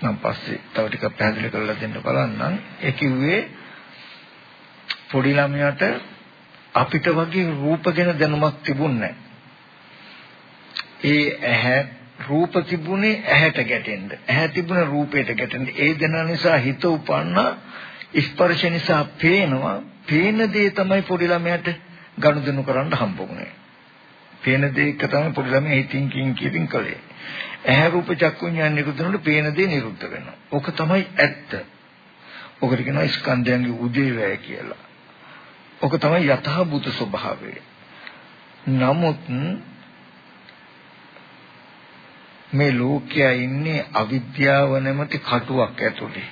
මම පස්සේ තව ටිකක් පැහැදිලි කරලා දෙන්න බලන්නම්. ඒ කිව්වේ පොඩි ළමයාට අපිට වගේ රූප ගැන දැනුමක් තිබුණේ ඒ ඇහැ රූප තිබුණේ ඇහැට ගැටෙන්න. ඇහැ තිබුණේ රූපයට ගැටෙන්න. ඒ දෙන නිසා හිත උපන්න ස්පර්ශ නිසා පේනවා. පේන දේ තමයි පොඩි ළමයාට ගනුදෙනු කරන්න හම්බුනේ. පේන දේ එක තමයි පොඩි ළමයා හිතින් කින් කියින් කළේ. ඇහැ රූප චක්කු විඥාන නිරුද්ධනොට පේන දේ නිරුද්ධ වෙනවා. ඕක තමයි ඇත්ත. ඔකට කියනවා ස්කන්ධයන්ගේ උදේවැය කියලා. ඔක තමයි යථාභූත ස්වභාවය. නමුත් මේ ලෝකයා ඉන්නේ අවිද්‍යාව නැමැති කටුවක් ඇතුලේ.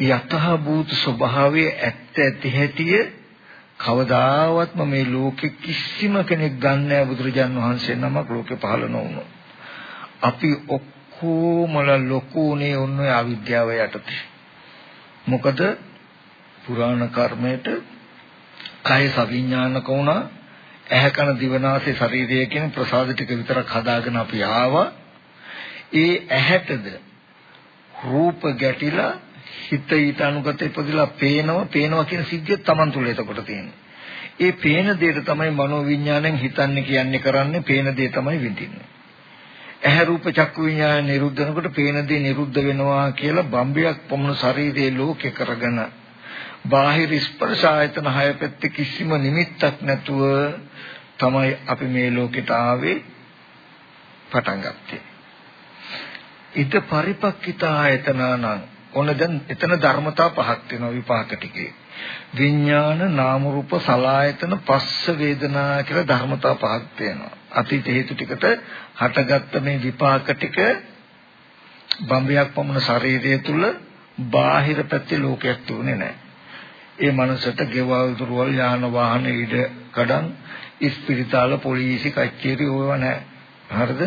යථාභූත ස්වභාවයේ ඇත්ත ඇති හැටිය කවදාවත්ම මේ ලෝකෙ කිසිම කෙනෙක් දන්නේ නැහැ බුදුරජාන් වහන්සේ නමක් ලෝකෙ පහළ නොවුණු. අපි ඔක්කොමලා ලොකුනේ ඔන්න ඔය අවිද්‍යාව යටතේ. මොකද පුරාණ කර්මයට කය සවිඥානික වුණා ඇහැ කන දිවනාසය ශරීරය කියන ප්‍රසාද ටික විතරක් හදාගෙන අපි ආවා ඒ ඇහැටද රූප ගැටිලා හිත ඊට අනුගත ඉපදලා පේනවා පේනවා කියන සිද්ධිය Taman තුල එතකොට තියෙනවා. ඒ පේන දෙයට තමයි මනෝවිඤ්ඤාණයෙන් හිතන්නේ කියන්නේ කරන්නේ පේන දේ තමයි විඳින්නේ. ඇහැ රූප චක්කු විඤ්ඤාණ නිරුද්ධ වෙනකොට පේන දේ නිරුද්ධ වෙනවා කියලා බම්බයක් පොමුණු ශරීරයේ ලෝකේ කරගෙන බාහිර ස්පර්ශ ආයතන හය පැත්තේ කිසිම නිමිත්තක් නැතුව තමයි අපි මේ ලෝකෙට ආවේ පටන් ගත්තේ. ඊට පරිපක්කිත ආයතනනම් ඔන්න දැන් එතන ධර්මතා පහක් වෙනවා විපාක ටිකේ. විඥාන නාම රූප සලායතන පස්ස වේදනා කියලා ධර්මතා පහක් තියෙනවා. අතීත හේතු ටිකට හටගත්ත මේ විපාක ටික බම්බයක් පමණ ශරීරය තුල බාහිර පැත්තේ ලෝකයක් තුනේ නැහැ. ඒ මනසට ගෙවල් දුරවල් යාන වාහන ඉඩ කඩන් ඉස්පිරිතාල පොලිසි කච්චේරි ඕවා නැහැ. හරිද?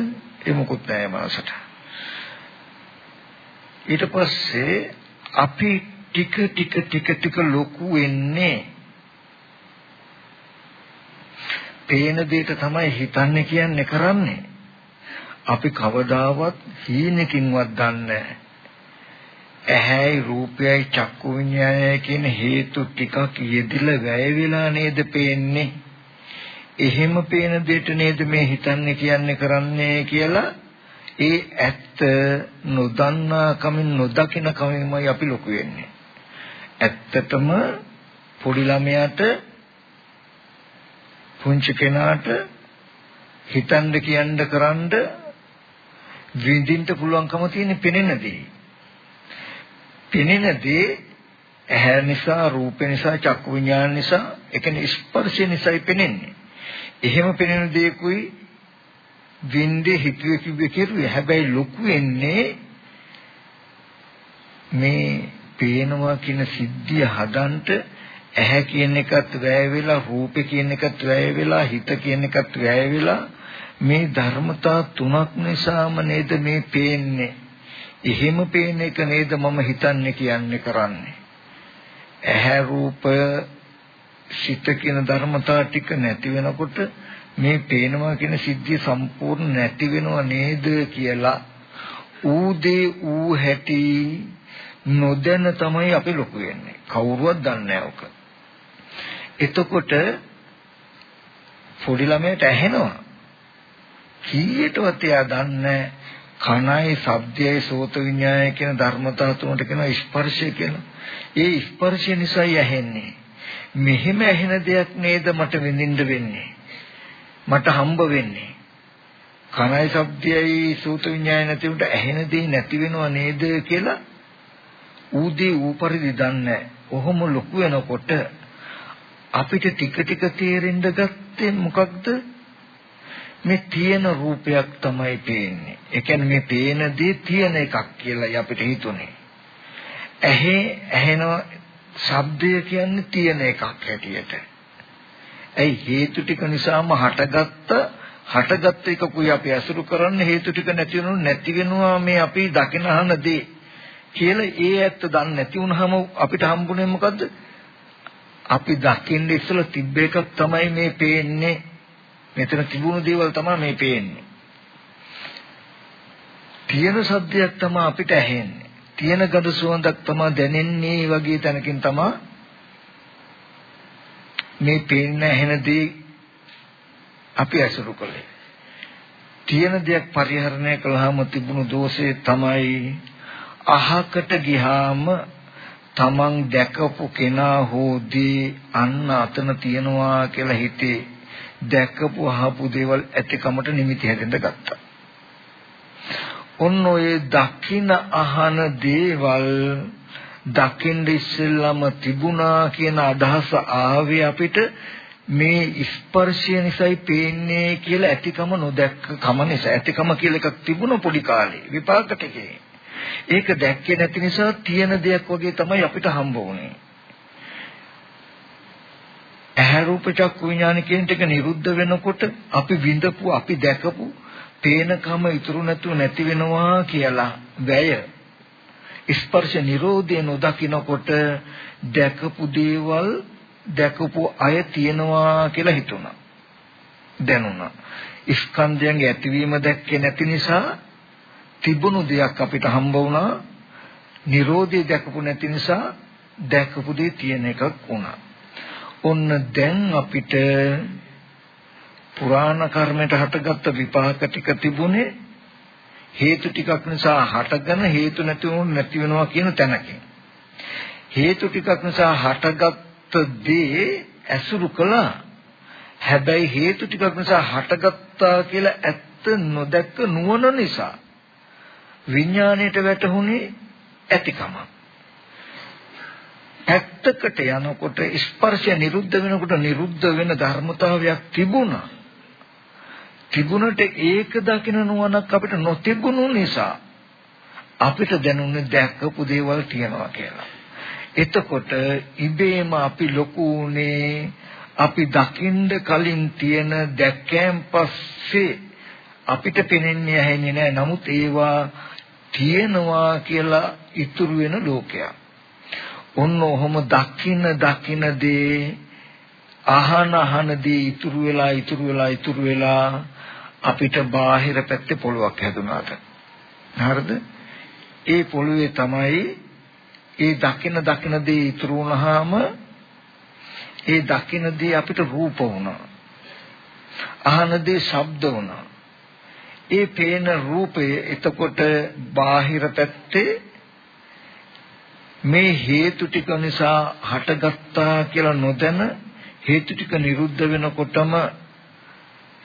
ඒ මොකුත් නැහැ මනසට. ඊට පස්සේ අපි ටික ටික ටික ටික ලොකු වෙන්නේ පේන දෙයට තමයි හිතන්නේ කියන්නේ කරන්නේ. අපි කවදාවත් හීනකින්වත් දන්නේ ඇහැයි රූපයයි චක්කු විඤ්ඤාණයයි කියන හේතු ටිකක් යෙදිලා වැය වෙලා නේද පේන්නේ. එහෙම පේන දෙයට නේද මේ හිතන්නේ කියන්නේ කරන්නේ කියලා ඒ ඇත්ත නොදන්නා කමින් නොදකින කමින්මයි අපි ලොකු වෙන්නේ. ඇත්තටම පොඩි ළමයාට පුංචි කෙනාට හිතන්න කියන්න කරන්න විඳින්න පුළුවන්කම තියෙන පෙනෙන දේ. පෙනෙන දේ ඇහැ නිසා, රූප නිසා, චක්කු විඤ්ඤාණ නිසා, ඒ කියන්නේ ස්පර්ශ නිසායි පෙනෙන්නේ. එහෙම පෙනෙන දේකුයි වින්දේ හිතුවේ කිව්වේ කෙරුවේ. හැබැයි ලොකු වෙන්නේ මේ පේනවා කියන සිද්ධිය හදන්ට ඇහැ කියන එකත් වැය වෙලා රූපේ කියන එකත් වැය වෙලා හිත කියන එකත් වැය වෙලා මේ ධර්මතා තුනක් නිසාම නේද මේ පේන්නේ. එහෙම පේන එක නේද මම හිතන්නේ කියන්නේ කරන්නේ. ඇහැ රූප සිත කියන ධර්මතා ටික නැති වෙනකොට මේ පේනවා කියන සිද්ධිය සම්පූර්ණ නැති වෙනව නේද කියලා ඌදේ ඌ හැටි නොදැන තමයි අපි ලොකු වෙන්නේ. කවුරුවත් දන්නේ නැහැ එතකොට පොඩි ළමයට ඇහෙනවා. කීයටවත් එයා දන්නේ කනයි, ශබ්දයයි, සෝත විඤ්ඤාණය කියන ධර්මතා තුනට කියන ස්පර්ශය කියලා. ඒ ස්පර්ශය නිසායි ඇහෙන්නේ. මෙහෙම ඇහෙන දෙයක් නේද මට විඳින්න වෙන්නේ. මට හම්බ වෙන්නේ. කනයි ශබ්දයයි සූත විඥානය නැති උන්ට ඇහෙන දේ නැති වෙනව නේද කියලා ඌදී ඌ පරිදි දන්නේ. ඔහොම ලොකු වෙනකොට අපිට ටික ටික තේරෙන්න ගත්තේ මොකක්ද? මේ තියෙන රූපයක් තමයි පේන්නේ. ඒ කියන්නේ මේ පේන දේ තියෙන එකක් කියලා අපිට හිතුනේ. ඇහි ඇහෙන ශබ්දය කියන්නේ තියෙන එකක් හැටියට. ඇයි හේතු ටික නිසාම හටගත්ත හටගත්ත එකකුයි අපි අසුරු කරන්නේ හේතු ටික නැති වෙනු නැති වෙනවා මේ අපි දකින අහන දේ. කියලා ඒ ඇත්ත දන්නේ නැති වුනහම අපිට හම්බුනේ මොකද්ද? අපි දකින්න ඉස්සලා තිබ්බ එකක් තමයි මේ පේන්නේ. මෙතන තිබුණු දේවල් තමයි මේ පේන්නේ. තියෙන සද්දයක් තමයි අපිට ඇහෙන්නේ. තියෙන ගඳ සුවඳක් තමයි දැනෙන්නේ වගේ තැනකින් තමයි මේ පේන්න ඇහෙන දේ අපි අසුරු කළේ. තියෙන දෙයක් පරිහරණය කළාම තිබුණු දෝෂය තමයි අහකට ගියාම තමන් දැකපු කෙනා හෝදී අන්න අතන තියනවා කියලා හිතේ දැකපු අහපු දේවල් ඇතිකමට නිමිති හැදෙන්න ගත්තා. ඔන්න ඔය දකින අහන දේවල් දකින්න ඉස්සෙල්ලාම තිබුණා කියන අදහස ආවේ අපිට මේ ස්පර්ශය නිසායි පේන්නේ කියලා ඇතිකම නොදැක්ක කම නිසා. ඇතිකම කියලා එකක් තිබුණ පොඩි කාලේ විපාක ටිකේ ඒක දැක්කේ නැති නිසා තියෙන දෙයක් වගේ තමයි අපිට හම්බ වුනේ. ඇහැ රූප චක්කු විඥාන කියන ටික නිරුද්ධ වෙනකොට අපි විඳපු අපි දැකපු පේනකම ඉතුරු නැතුව නැති වෙනවා කියලා වැය. ස්පර්ශ නිරෝධය නොදකිනකොට දැකපු දේවල් දැකපු අය තියනවා කියලා හිතුණා. දැනුණා. ස්කන්ධයන්ගේ ඇතිවීම දැක්කේ නැති නිසා තිබුණු දෙයක් අපිට හම්බ වුණා. නිරෝධය දැකපු නැති නිසා දැකපු දේ තියෙන එකක් වුණා. ඔන්න දැන් අපිට පුරාණ කර්මයට හටගත්ත විපාක ටික තිබුණේ හේතු ටිකක් නිසා හටගෙන හේතු නැති වුණ නැති වෙනවා කියන තැනකින් හේතු ටිකක් නිසා හටගත්ත දේ ඇසුරු කළා. හැබැයි හේතු ටිකක් නිසා හටගත්තා කියලා ඇත්ත නොදැක්ක නුවණ නිසා විඥාණයට වැටහුනේ ඇතිකම. ඇත්තකට යනකොට ස්පර්ශය නිරුද්ධ වෙනකොට නිරුද්ධ වෙන ධර්මතාවයක් තිබුණා. තිබුණට ඒක දකින නුවණක් අපිට නොතිබුණු නිසා අපිට දැනුනේ දැක්කපු දේවල් තියනවා කියලා. එතකොට ඉබේම අපි ලොකු උනේ අපි දකින්න කලින් තියෙන දැක්කයන් පස්සේ අපිට පෙනෙන්නේ ඇහෙන්නේ නැහැ. නමුත් ඒවා තියෙනවා කියලා ඉතුරු වෙන ලෝකයක්. ඔන්න ඔහොම දකින්න දකින්න දේ අහන අහන දේ ඉතුරු වෙලා ඉතුරු වෙලා ඉතුරු වෙලා අපිට බාහිර පැත්තේ පොළොවක් හැදුනාට. හරිද? ඒ පොළොවේ තමයි ඒ දකින දකින දේ ඉතුරු වුණාම ඒ දකින දේ අපිට රූප වුණා. අහන දේ ශබ්ද වුණා. ඒ පේන රූපය එතකොට බාහිර පැත්තේ මේ හේතු ටික නිසා හටගත්තා කියලා නොදැන හේතු ටික නිරුද්ධ වෙනකොටම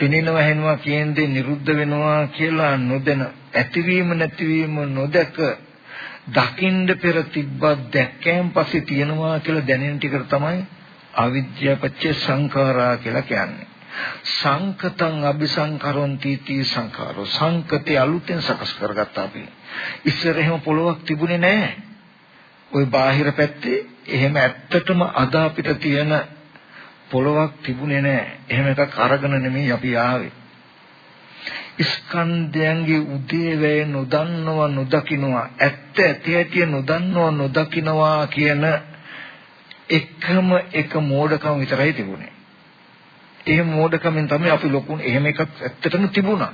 පිනිනවා හෙනවා කියන දේ නිරුද්ධ වෙනවා කියලා නොදැන ඇතිවීම නැතිවීම නොදැක දකින්න පෙර තිබ්බත් දැක්කෙන් පස්සේ තියෙනවා කියලා දැනෙන ටිකට තමයි අවිද්‍යාපච්ච සංඛාරා කියලා කියන්නේ. සංකතං අபிසංකරොන් තීති සංඛාරෝ සංකතේ අලුතෙන් සකස් කරගත්ත අපි. ඉස්සරහෙම පොලොවක් තිබුණේ නැහැ. ওই බාහිර පැත්තේ එහෙම ඇත්තටම අද අපිට තියෙන පොළවක් තිබුණේ නැහැ. එහෙම එකක් අරගෙන නෙමෙයි අපි ආවේ. ස්කන්ධයන්ගේ උදේවැය නොදන්නව නොදකින්නවා ඇත්ත ඇති ඇති නොදන්නව නොදකින්නවා කියන එකම එක මෝඩකම විතරයි තිබුණේ. ඒ මෝඩකමෙන් තමයි අපි ලොකුන එහෙම එකක් ඇත්තටම තිබුණා.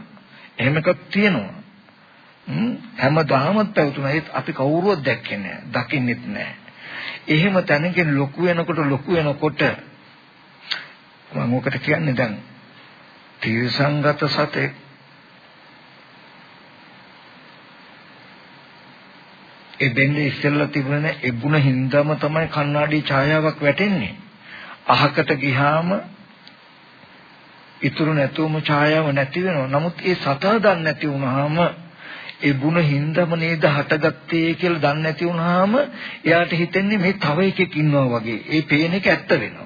එහෙම එකක් තියෙනවා. හැමදාමත් පැවතුනා ඒත් අපි කවුරුවත් දැක්කේ නැහැ. දකින්නෙත් නැහැ. එහෙම තැනකින් ලොකු වෙනකොට ලොකු වෙනකොට මම ඔකට කියන්නේ දැන් තීර්සංගත සතේ ඒ දෙන්නේ ඉස්සෙල්ලා තිබුණේ ඒ ಗುಣ හින්දාම තමයි කණ්ණාඩි ඡායාවක් වැටෙන්නේ. අහකට ගිහාම ඉතුරු නැතුවම ඡායාව නැති වෙනවා. නමුත් ඒ සතා දන්නේ නැති වුනහම ඒ ಗುಣ හින්දාම නේද හටගත්තේ කියලා දන්නේ නැති වුනහම එයාට හිතෙන්නේ මේ තව එකෙක් ඉන්නවා වගේ. ඒ පේන එක ඇත්ත වෙනවා.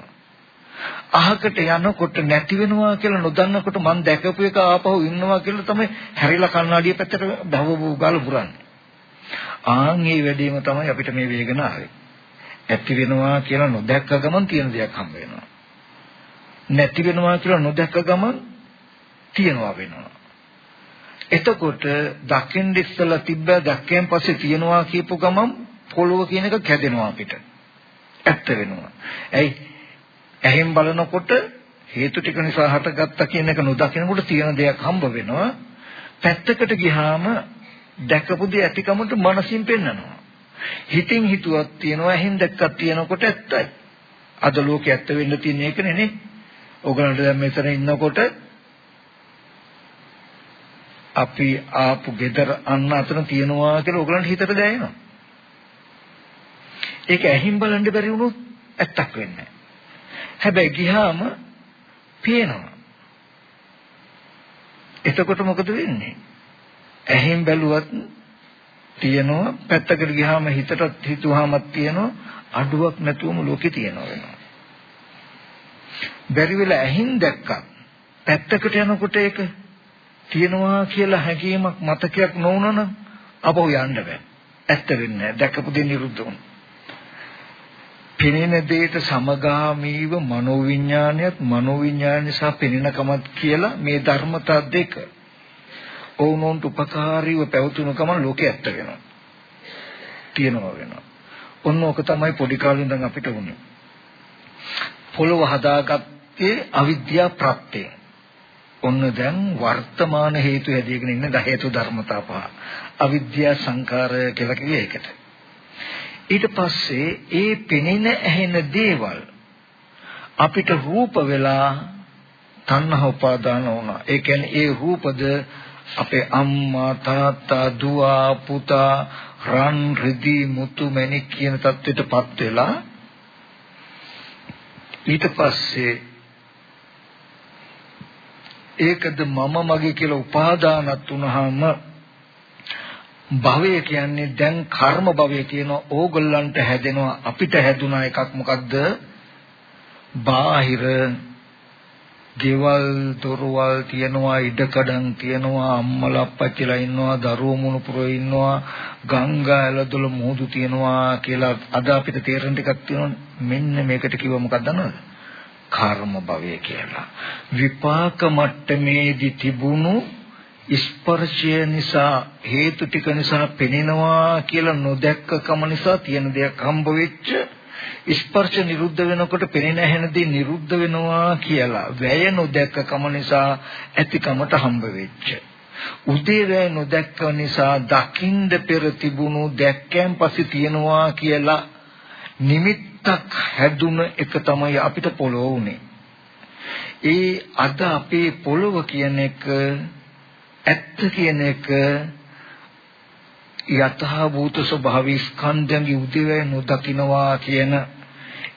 අහකට යනකොට නැති වෙනවා කියලා නොදන්නකොට මම දැකපු එක ආපහු ඉන්නවා කියලා තමයි හැරිලා කණ්ණාඩිය පැත්තට බහව ගාලා පුරන්නේ. ආන් මේ වැඩේම තමයි අපිට මේ වේගන ආවේ. ඇති වෙනවා කියලා නොදැක්ක ගමන් තියෙන දෙයක් හම්බ වෙනවා. නැති වෙනවා කියලා නොදැක්ක ගමන් තියනවා වෙනවා. එතකොට දකින්න ඉස්සලා තිබ්බ දැක්කයන් පස්සේ තියනවා කියපු ගමන් පොළොව කියන එක කැදෙනවා අපිට. ඇත්ත වෙනවා. ඇයි ඇහෙන් බලනකොට හේතු ටික නිසා හටගත්තා කියන එක නොදකිනකොට තියෙන දෙයක් හම්බ වෙනවා. පැත්තකට ගියාම දැකපු දේ ඇතිකමට මනසින් පෙන්නනවා. හිතින් හිතුවක් තියෙනවා ඇහෙන් දැක්කක් තියෙනකොට ඇත්තයි. අද ලෝකේ ඇත්ත වෙන්න තියෙන එකනේ නේ. ඔයගලන්ට දැන් මෙතන ඉන්නකොට අපි ආපු ගෙදර අන්න අතන තියනවා කියලා ඔයගලන්ට හිතට දැනෙනවා. ඒක ඇහින් බලන්න බැරි වුණොත් ඇත්තක් වෙන්නේ නැහැ. හැබැයි ගියාම පේනවා. එතකොට මොකද වෙන්නේ? ඇහෙන් බැලුවත් තියෙනවා පැත්තකට ගියාම හිතටත් හිතුවාමත් තියෙනවා අඩුවක් නැතුවම ලෝකේ තියෙනවා වෙනවා බැරි වෙලා ඇහින් දැක්කත් පැත්තකට යනකොට ඒක තියෙනවා කියලා හැඟීමක් මතකයක් නොවුනනම් අපෝ යන්න බෑ ඇත්ත වෙන්නේ නැහැ දැකපු දේ නිරුද්ධ වුණා පෙනෙන දෙයට සමගාමීව මනෝවිඤ්ඤාණයත් මනෝවිඤ්ඤාණය සහ පෙනෙනකමත් කියලා මේ ධර්මතා දෙක ඔවුනොන්ට උපකාරීව පැවතුණු ගමන් ලෝකෙ ඇත්ත වෙනවා. තියෙනවා වෙනවා. ඔන්න ඕක තමයි පොඩි කාලේ ඉඳන් අපිට වුනේ. පොළොව හදාගත්තේ අවිද්‍යා ප්‍රත්‍යයෙන්. ඔන්න දැන් වර්තමාන හේතු හැදීගෙන ඉන්න ද හේතු ධර්මතා පහ. අවිද්‍යා සංකාරය කියලා කියේ ඒකට. ඊට පස්සේ ඒ පෙනෙන ඇහෙන දේවල් අපිට රූප වෙලා තණ්හා උපාදාන වුණා. ඒ කියන්නේ ඒ රූපද අපේ අම්මා තාත්තා දුව පුතා රන් රිදි මුතු මැණික් කියන தത്വෙටපත් වෙලා ඊට පස්සේ ඒකද මම මගේ කියලා උපාදානත් වුණාම භවය කියන්නේ දැන් කර්ම භවය කියන ඕගොල්ලන්ට හැදෙනවා අපිට හැදුනා එකක් මොකද්ද? බාහිර ගෙවල් දොරවල් තියනවා ඉඩකඩම් තියනවා අම්මලා අප්පච්චිලා ඉන්නවා දරුවෝ මුණුපුරෝ ඉන්නවා ගංගා ඇලදොල මුහුදු තියනවා කියලා අද අපිට තේරෙන ටිකක් තියෙනවා මෙන්න මේකට කිව්ව මොකක්ද දන්නවද කර්ම භවය කියලා. විපාක මට්ටමේදී තිබුණු ස්පර්ශය නිසා හේතු ටික නිසා පෙනෙනවා කියලා නොදැක්කකම නිසා තියෙන දෙයක් හම්බ වෙච්ච ස්පර්ශ නිරුද්ධ වෙනකොට පෙනෙන හැනදී නිරුද්ධ වෙනවා කියලා වැය නොදැක්කකම නිසා ඇතිකමට හම්බ වෙච්ච. උදේ වැය නොදැක්ක නිසා දකින්ද පෙර තිබුණු දැක්කයන් පස්සේ තියෙනවා කියලා නිමිත්තක් හැදුන එක තමයි අපිට පොළොව උනේ. ඒ අද අපේ පොළොව කියන එක ඇත්ත කියන එක යතහ භූත ස්වභාවී ස්කන්ධයන්ගේ උදේවැය නොදකින්නවා කියන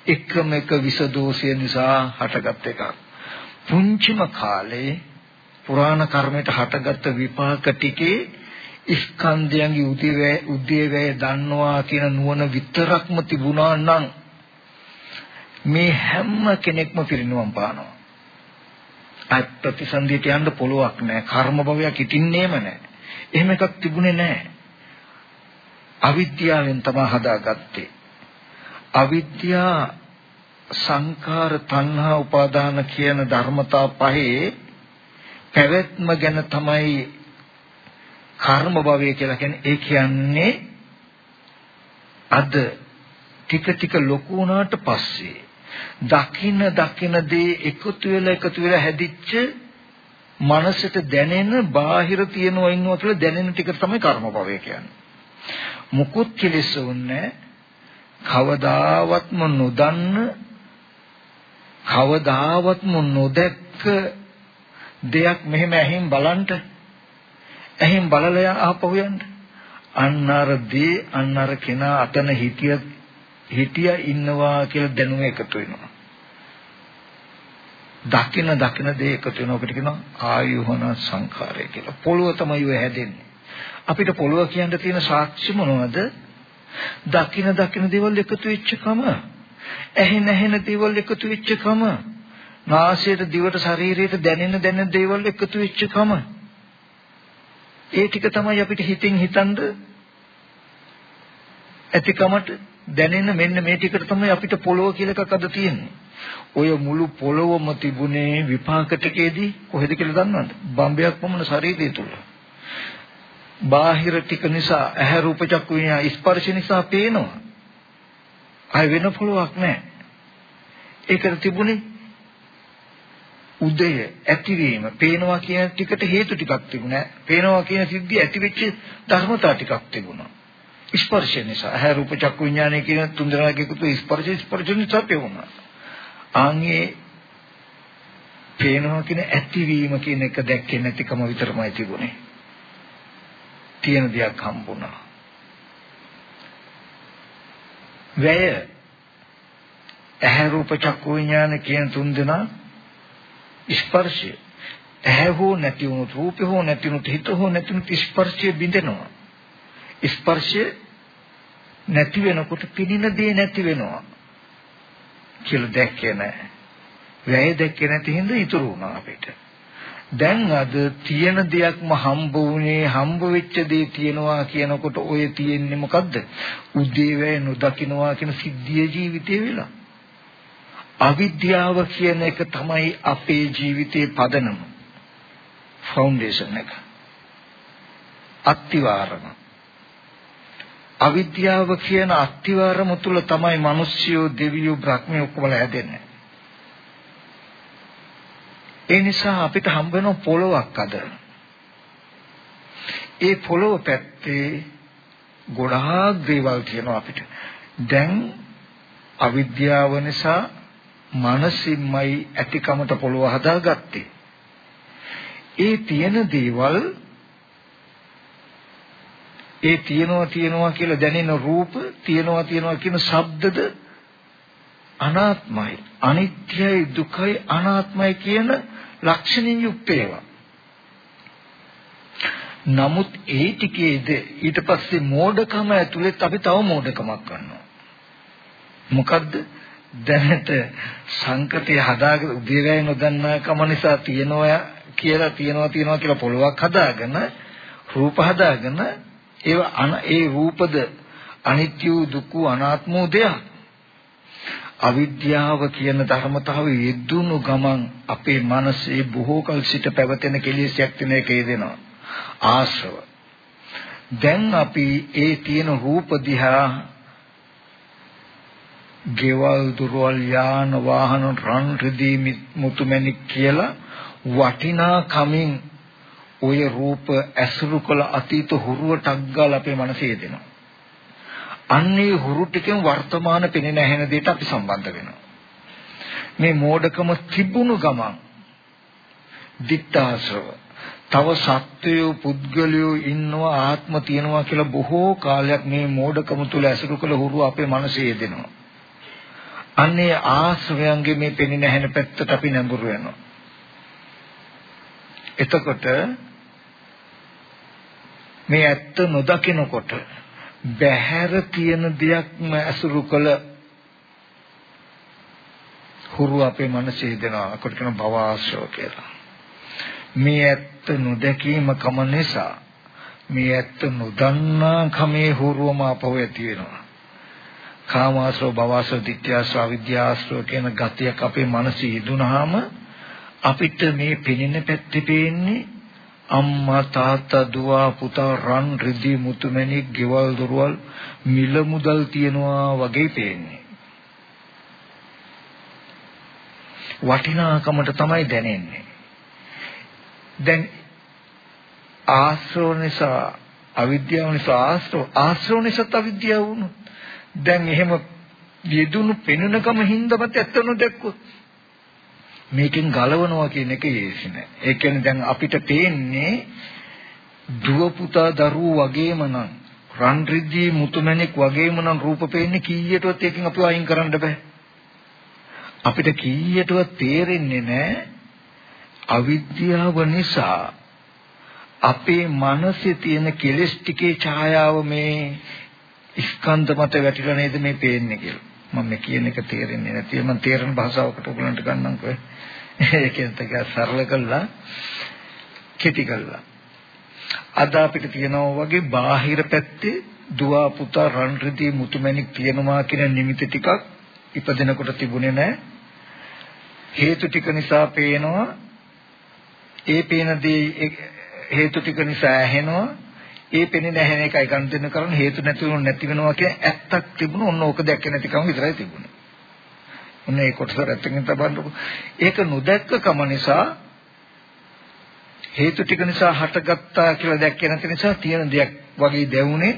එකම එක විසදෝෂය නිසා හටගත් එකක්. පුංචිම කාලේ පුරාණ කර්මයට හටගත් විපාක ටිකේ ස්කන්ධයන්ගේ උදේවැය උදේවැය දන්නවා කියන නුවණ විතරක්ම තිබුණා නම් මේ හැම කෙනෙක්ම පිරිනුවම් පානවා. අත් ප්‍රතිසන්දියට යන්න පුළුවක් නැහැ. කර්ම භවයක් හිටින්නේම නැහැ. එහෙම එකක් තිබුණේ නැහැ. අවිද්‍යාවෙන් තමයි හදාගත්තේ. අවිද්‍යා සංඛාර තණ්හා උපාදාන කියන ධර්මතා පහේ පැවැත්ම ගැන තමයි කර්ම භවය කියලා කියන්නේ. ඒ කියන්නේ අද ටික ටික ලොකු වුණාට පස්සේ දකින දකින දේ එකතු වෙලා එකතු වෙලා හැදිච්ච මනසට දැනෙන බාහිර තියනවා ඉන්නවා කියලා දැනෙන ටික තමයි කර්ම භවය කියන්නේ. මුකුත් කෙලෙසුන්නේ කවදාවත්ම නොදන්න කවදාවත්ම නොදැක්ක දෙයක් මෙහෙම ඇහින් බලන්ට ඇහින් බලලා ආපහු යන්න අන්න අර දේ අන්න අර කෙනා අතන හිටියත් හිටියා ඉන්නවා කියලා දැනුම එකතු වෙනවා. දකින දකින දේ එකතු වෙනකොට කියනවා ආයුහන සංඛාරය කියලා. පොළොව තමයි ඔය හැදෙන්නේ. අපිට පොළොව කියන්න තියෙන සාක්ෂි මොනවද? දකින දකින දේවල් එකතු වෙච්ච කම. ඇහෙන ඇහෙන දේවල් එකතු වෙච්ච කම. නාසයට දිවට ශරීරයට දැනෙන දැනෙන දේවල් එකතු වෙච්ච කම. ඒ ටික තමයි අපිට හිතින් හිතනද ඇතිකමට දැනෙන මෙන්න මේ ටිකට තමයි අපිට පොළොව කියලා එකක් අද තියෙන්නේ. ඔය මුළු පොළොවම තිබුණේ විපාක ටිකේදී කොහෙද කියලා දන්නවද? බම්බයක් පමණ ශරීරය තුල. බාහිර ටික නිසා ඇහැ රූප චක්කු විඤ්ඤා ස්පර්ශ නිසා පේනවා. ආය වෙන පොළොවක් නැහැ. ඒකට තිබුණේ උදය ඇතිවීම පේනවා කියන ටිකට හේතු ටිකක් තිබුණා. පේනවා කියන සිද්ධිය ඇතිවෙච්ච ධර්මතා ටිකක් තිබුණා. ස්පර්ශය නිසා ඇහැ රූප චක්කු විඥානය කියන තුන් දෙනාගේ එකතු ස්පර්ශ ස්පර්ශ නිසා පෙවුණා. ආන්ගේ පේනවා කියන ඇතිවීම කියන එක දැක්කේ නැතිකම විතරමයි තිබුණේ. තියෙන දෙයක් හම්බුණා. වැය ඇහැ රූප චක්කු විඥාන කියන තුන් දෙනා ස්පර්ශය ඇහැ හෝ නැති වුණොත් රූපේ හෝ නැති වුණොත් හිත හෝ නැති වුණොත් ස්පර්ශය බිඳෙනවා ස්පර්ශය නැති වෙනකොට පිනින දේ නැති වෙනවා කියලා දැක්කේ නැහැ. වැය දැක්කේ නැති හින්දා ඉතුරු වුණා අපිට. දැන් අද තියෙන දෙයක්ම හම්බ වුණේ හම්බ වෙච්ච දේ තියනවා කියනකොට ඔය තියෙන්නේ මොකද්ද? උදේවැය නොදකින්නවා කියන සිද්ධිය ජීවිතේ වෙලා. අවිද්‍යාව කියන එක තමයි අපේ ජීවිතේ පදනම. ෆවුන්ඩේෂන් එක. අත්තිවාරම. අවිද්‍යාව කියන අත්තිවාරම තුල තමයි මිනිස්සුયો දෙවියෝ බ්‍රහ්මයෝ ඔක්කොම හැදෙන්නේ. ඒ නිසා අපිට හම්බ වෙන පොළොවක් අද. ඒ පොළොව පැත්තේ ගොඩාක් දේවල් තියෙනවා අපිට. දැන් අවිද්‍යාව නිසා මනසින්මයි ඇතිකමට පොළොව හදාගත්තේ. ඒ තියෙන දේවල් ඒ තියනවා තියනවා කියලා දැනෙන රූප තියනවා තියනවා කියන ශබ්දද අනාත්මයි අනිත්‍යයි දුකයි අනාත්මයි කියන ලක්ෂණින් යුක්ත ඒවා. නමුත් ඒ ටිකේද ඊට පස්සේ මෝඩකම ඇතුළෙත් අපි තව මෝඩකමක් කරනවා. මොකද්ද? දැනට සංකතය හදාගෙන උදේවැය නොදන්නා කම නිසා තියනවා කියලා තියනවා තියනවා කියලා පොළොවක් හදාගෙන රූප හදාගෙන ඒව ඒ රූපද අනිත්‍ය වූ දුක්ඛ අනාත්ම වූ දෙයක්. අවිද්‍යාව කියන ධර්මතාවය යෙදුණු ගමන් අපේ මනසේ බොහෝ කල සිට පැවතෙන කෙලෙසයක් තියෙන එකේ දෙනවා. ආශ්‍රව. දැන් අපි ඒ තියෙන රූප දිහා ගෙවල් දුරවල් යාන වාහන රන් රිදී මුතුමැණික් කියලා වටිනා කමින් ওই රූප ඇසුරු කළ අතීත හුරුවටක් ගාලා අපේ මනසේ දෙනවා. අන්නේ හුරු ටිකෙන් වර්තමාන පෙනෙන ඇහෙන දෙයට අපි සම්බන්ධ වෙනවා. මේ මෝඩකම තිබුණු ගමන් දිත්තාශ්‍රව තව සත්වයෝ පුද්ගලයෝ ඉන්නවා ආත්ම තියෙනවා කියලා බොහෝ කාලයක් මේ මෝඩකම තුල ඇසුරු කළ හුරු අපේ මනසේ යෙදෙනවා. අන්නේ ආශ්‍රවයන්ගේ මේ පෙනෙන ඇහෙන පැත්තට අපි නැඹුරු වෙනවා. එතකොට මේ ඇත්ත නොදකිනකොට බහැර තියෙන දෙයක්ම ඇසුරු කළ හුරු අපේ මනසේ දෙනවා අකොට කියන භව ආශ්‍රව කියලා. මේ ඇත්ත නොදැකීම කම නිසා මේ ඇත්ත නොදන්නා කමේ හුරුවම අපව ඇති වෙනවා. කාමාශ්‍රව භවශ්‍රව ditthyaශ්‍රව අවිද්‍යාශ්‍රව කියන ගතියක් අපේ මනසේ ඉදුණාම අපිට මේ පෙනෙන පැත්තේ පේන්නේ අම්මා තාත්තා දුව පුතා රන් රිදී මුතුමැණික් ගෙවල් දොරවල් මිල මුදල් තියනවා වගේ පේන්නේ. වටිනාකමට තමයි දැනෙන්නේ. දැන් ආශ්‍රව නිසා අවිද්‍යාව නිසා ආශ්‍රව ආශ්‍රව නිසා අවිද්‍යාව වුණොත් දැන් එහෙම යෙදුණු පෙනුනකම හින්දාමත් ඇත්ත නොදැක්කොත් මේකෙන් ගලවනවා කියන එක ඒසි නෑ. ඒ කියන්නේ දැන් අපිට පේන්නේ දුව පුතා දරුවෝ වගේම නම් රන් රිදී මුතුමැණික් වගේම නම් රූප පේන්නේ කීයටවත් එකකින් අපිව අයින් කරන්න බෑ. අපිට කීයටවත් තේරෙන්නේ නෑ අවිද්‍යාව නිසා අපේ මනසේ තියෙන කෙලෙස් ටිකේ ඡායාව මේ ස්කන්ධ මත වැටිලා නේද මේ පේන්නේ කියලා. මම මේ කියන එක තේරෙන්නේ නැති මම තේරෙන භාෂාවකට ඔයගලන්ට ගන්නම්කෝ. ඒකෙන් ටික සරල කළා කෙටි කළා. අද අපිට තියෙනවා වගේ බාහිර පැත්තේ දුව පුතා රන් රිදී මුතුමැණික් තියෙනවා කියන නිමිති ටිකක් ඉපදෙනකොට තිබුණේ නැහැ. හේතු ටික නිසා පේනවා. ඒ පේන දේ හේතු ටික නිසා ඇහෙනවා. ඒ පෙනෙන ඇහෙන එකයි ගන්න කරන හේතු නැති වුණ නැති වෙනවා කියන ඇත්තක් තිබුණා. ඔන්න ඕක දැක්ක නැතිකම විතරයි තිබුණේ. ඔන්න ඒ කොටස රැත්තකින් තබන්නකො. ඒක නොදැක්කකම නිසා හේතු ටික නිසා හටගත්තා කියලා දැක්කේ නැති නිසා තියෙන දෙයක් වගේ දැවුනේ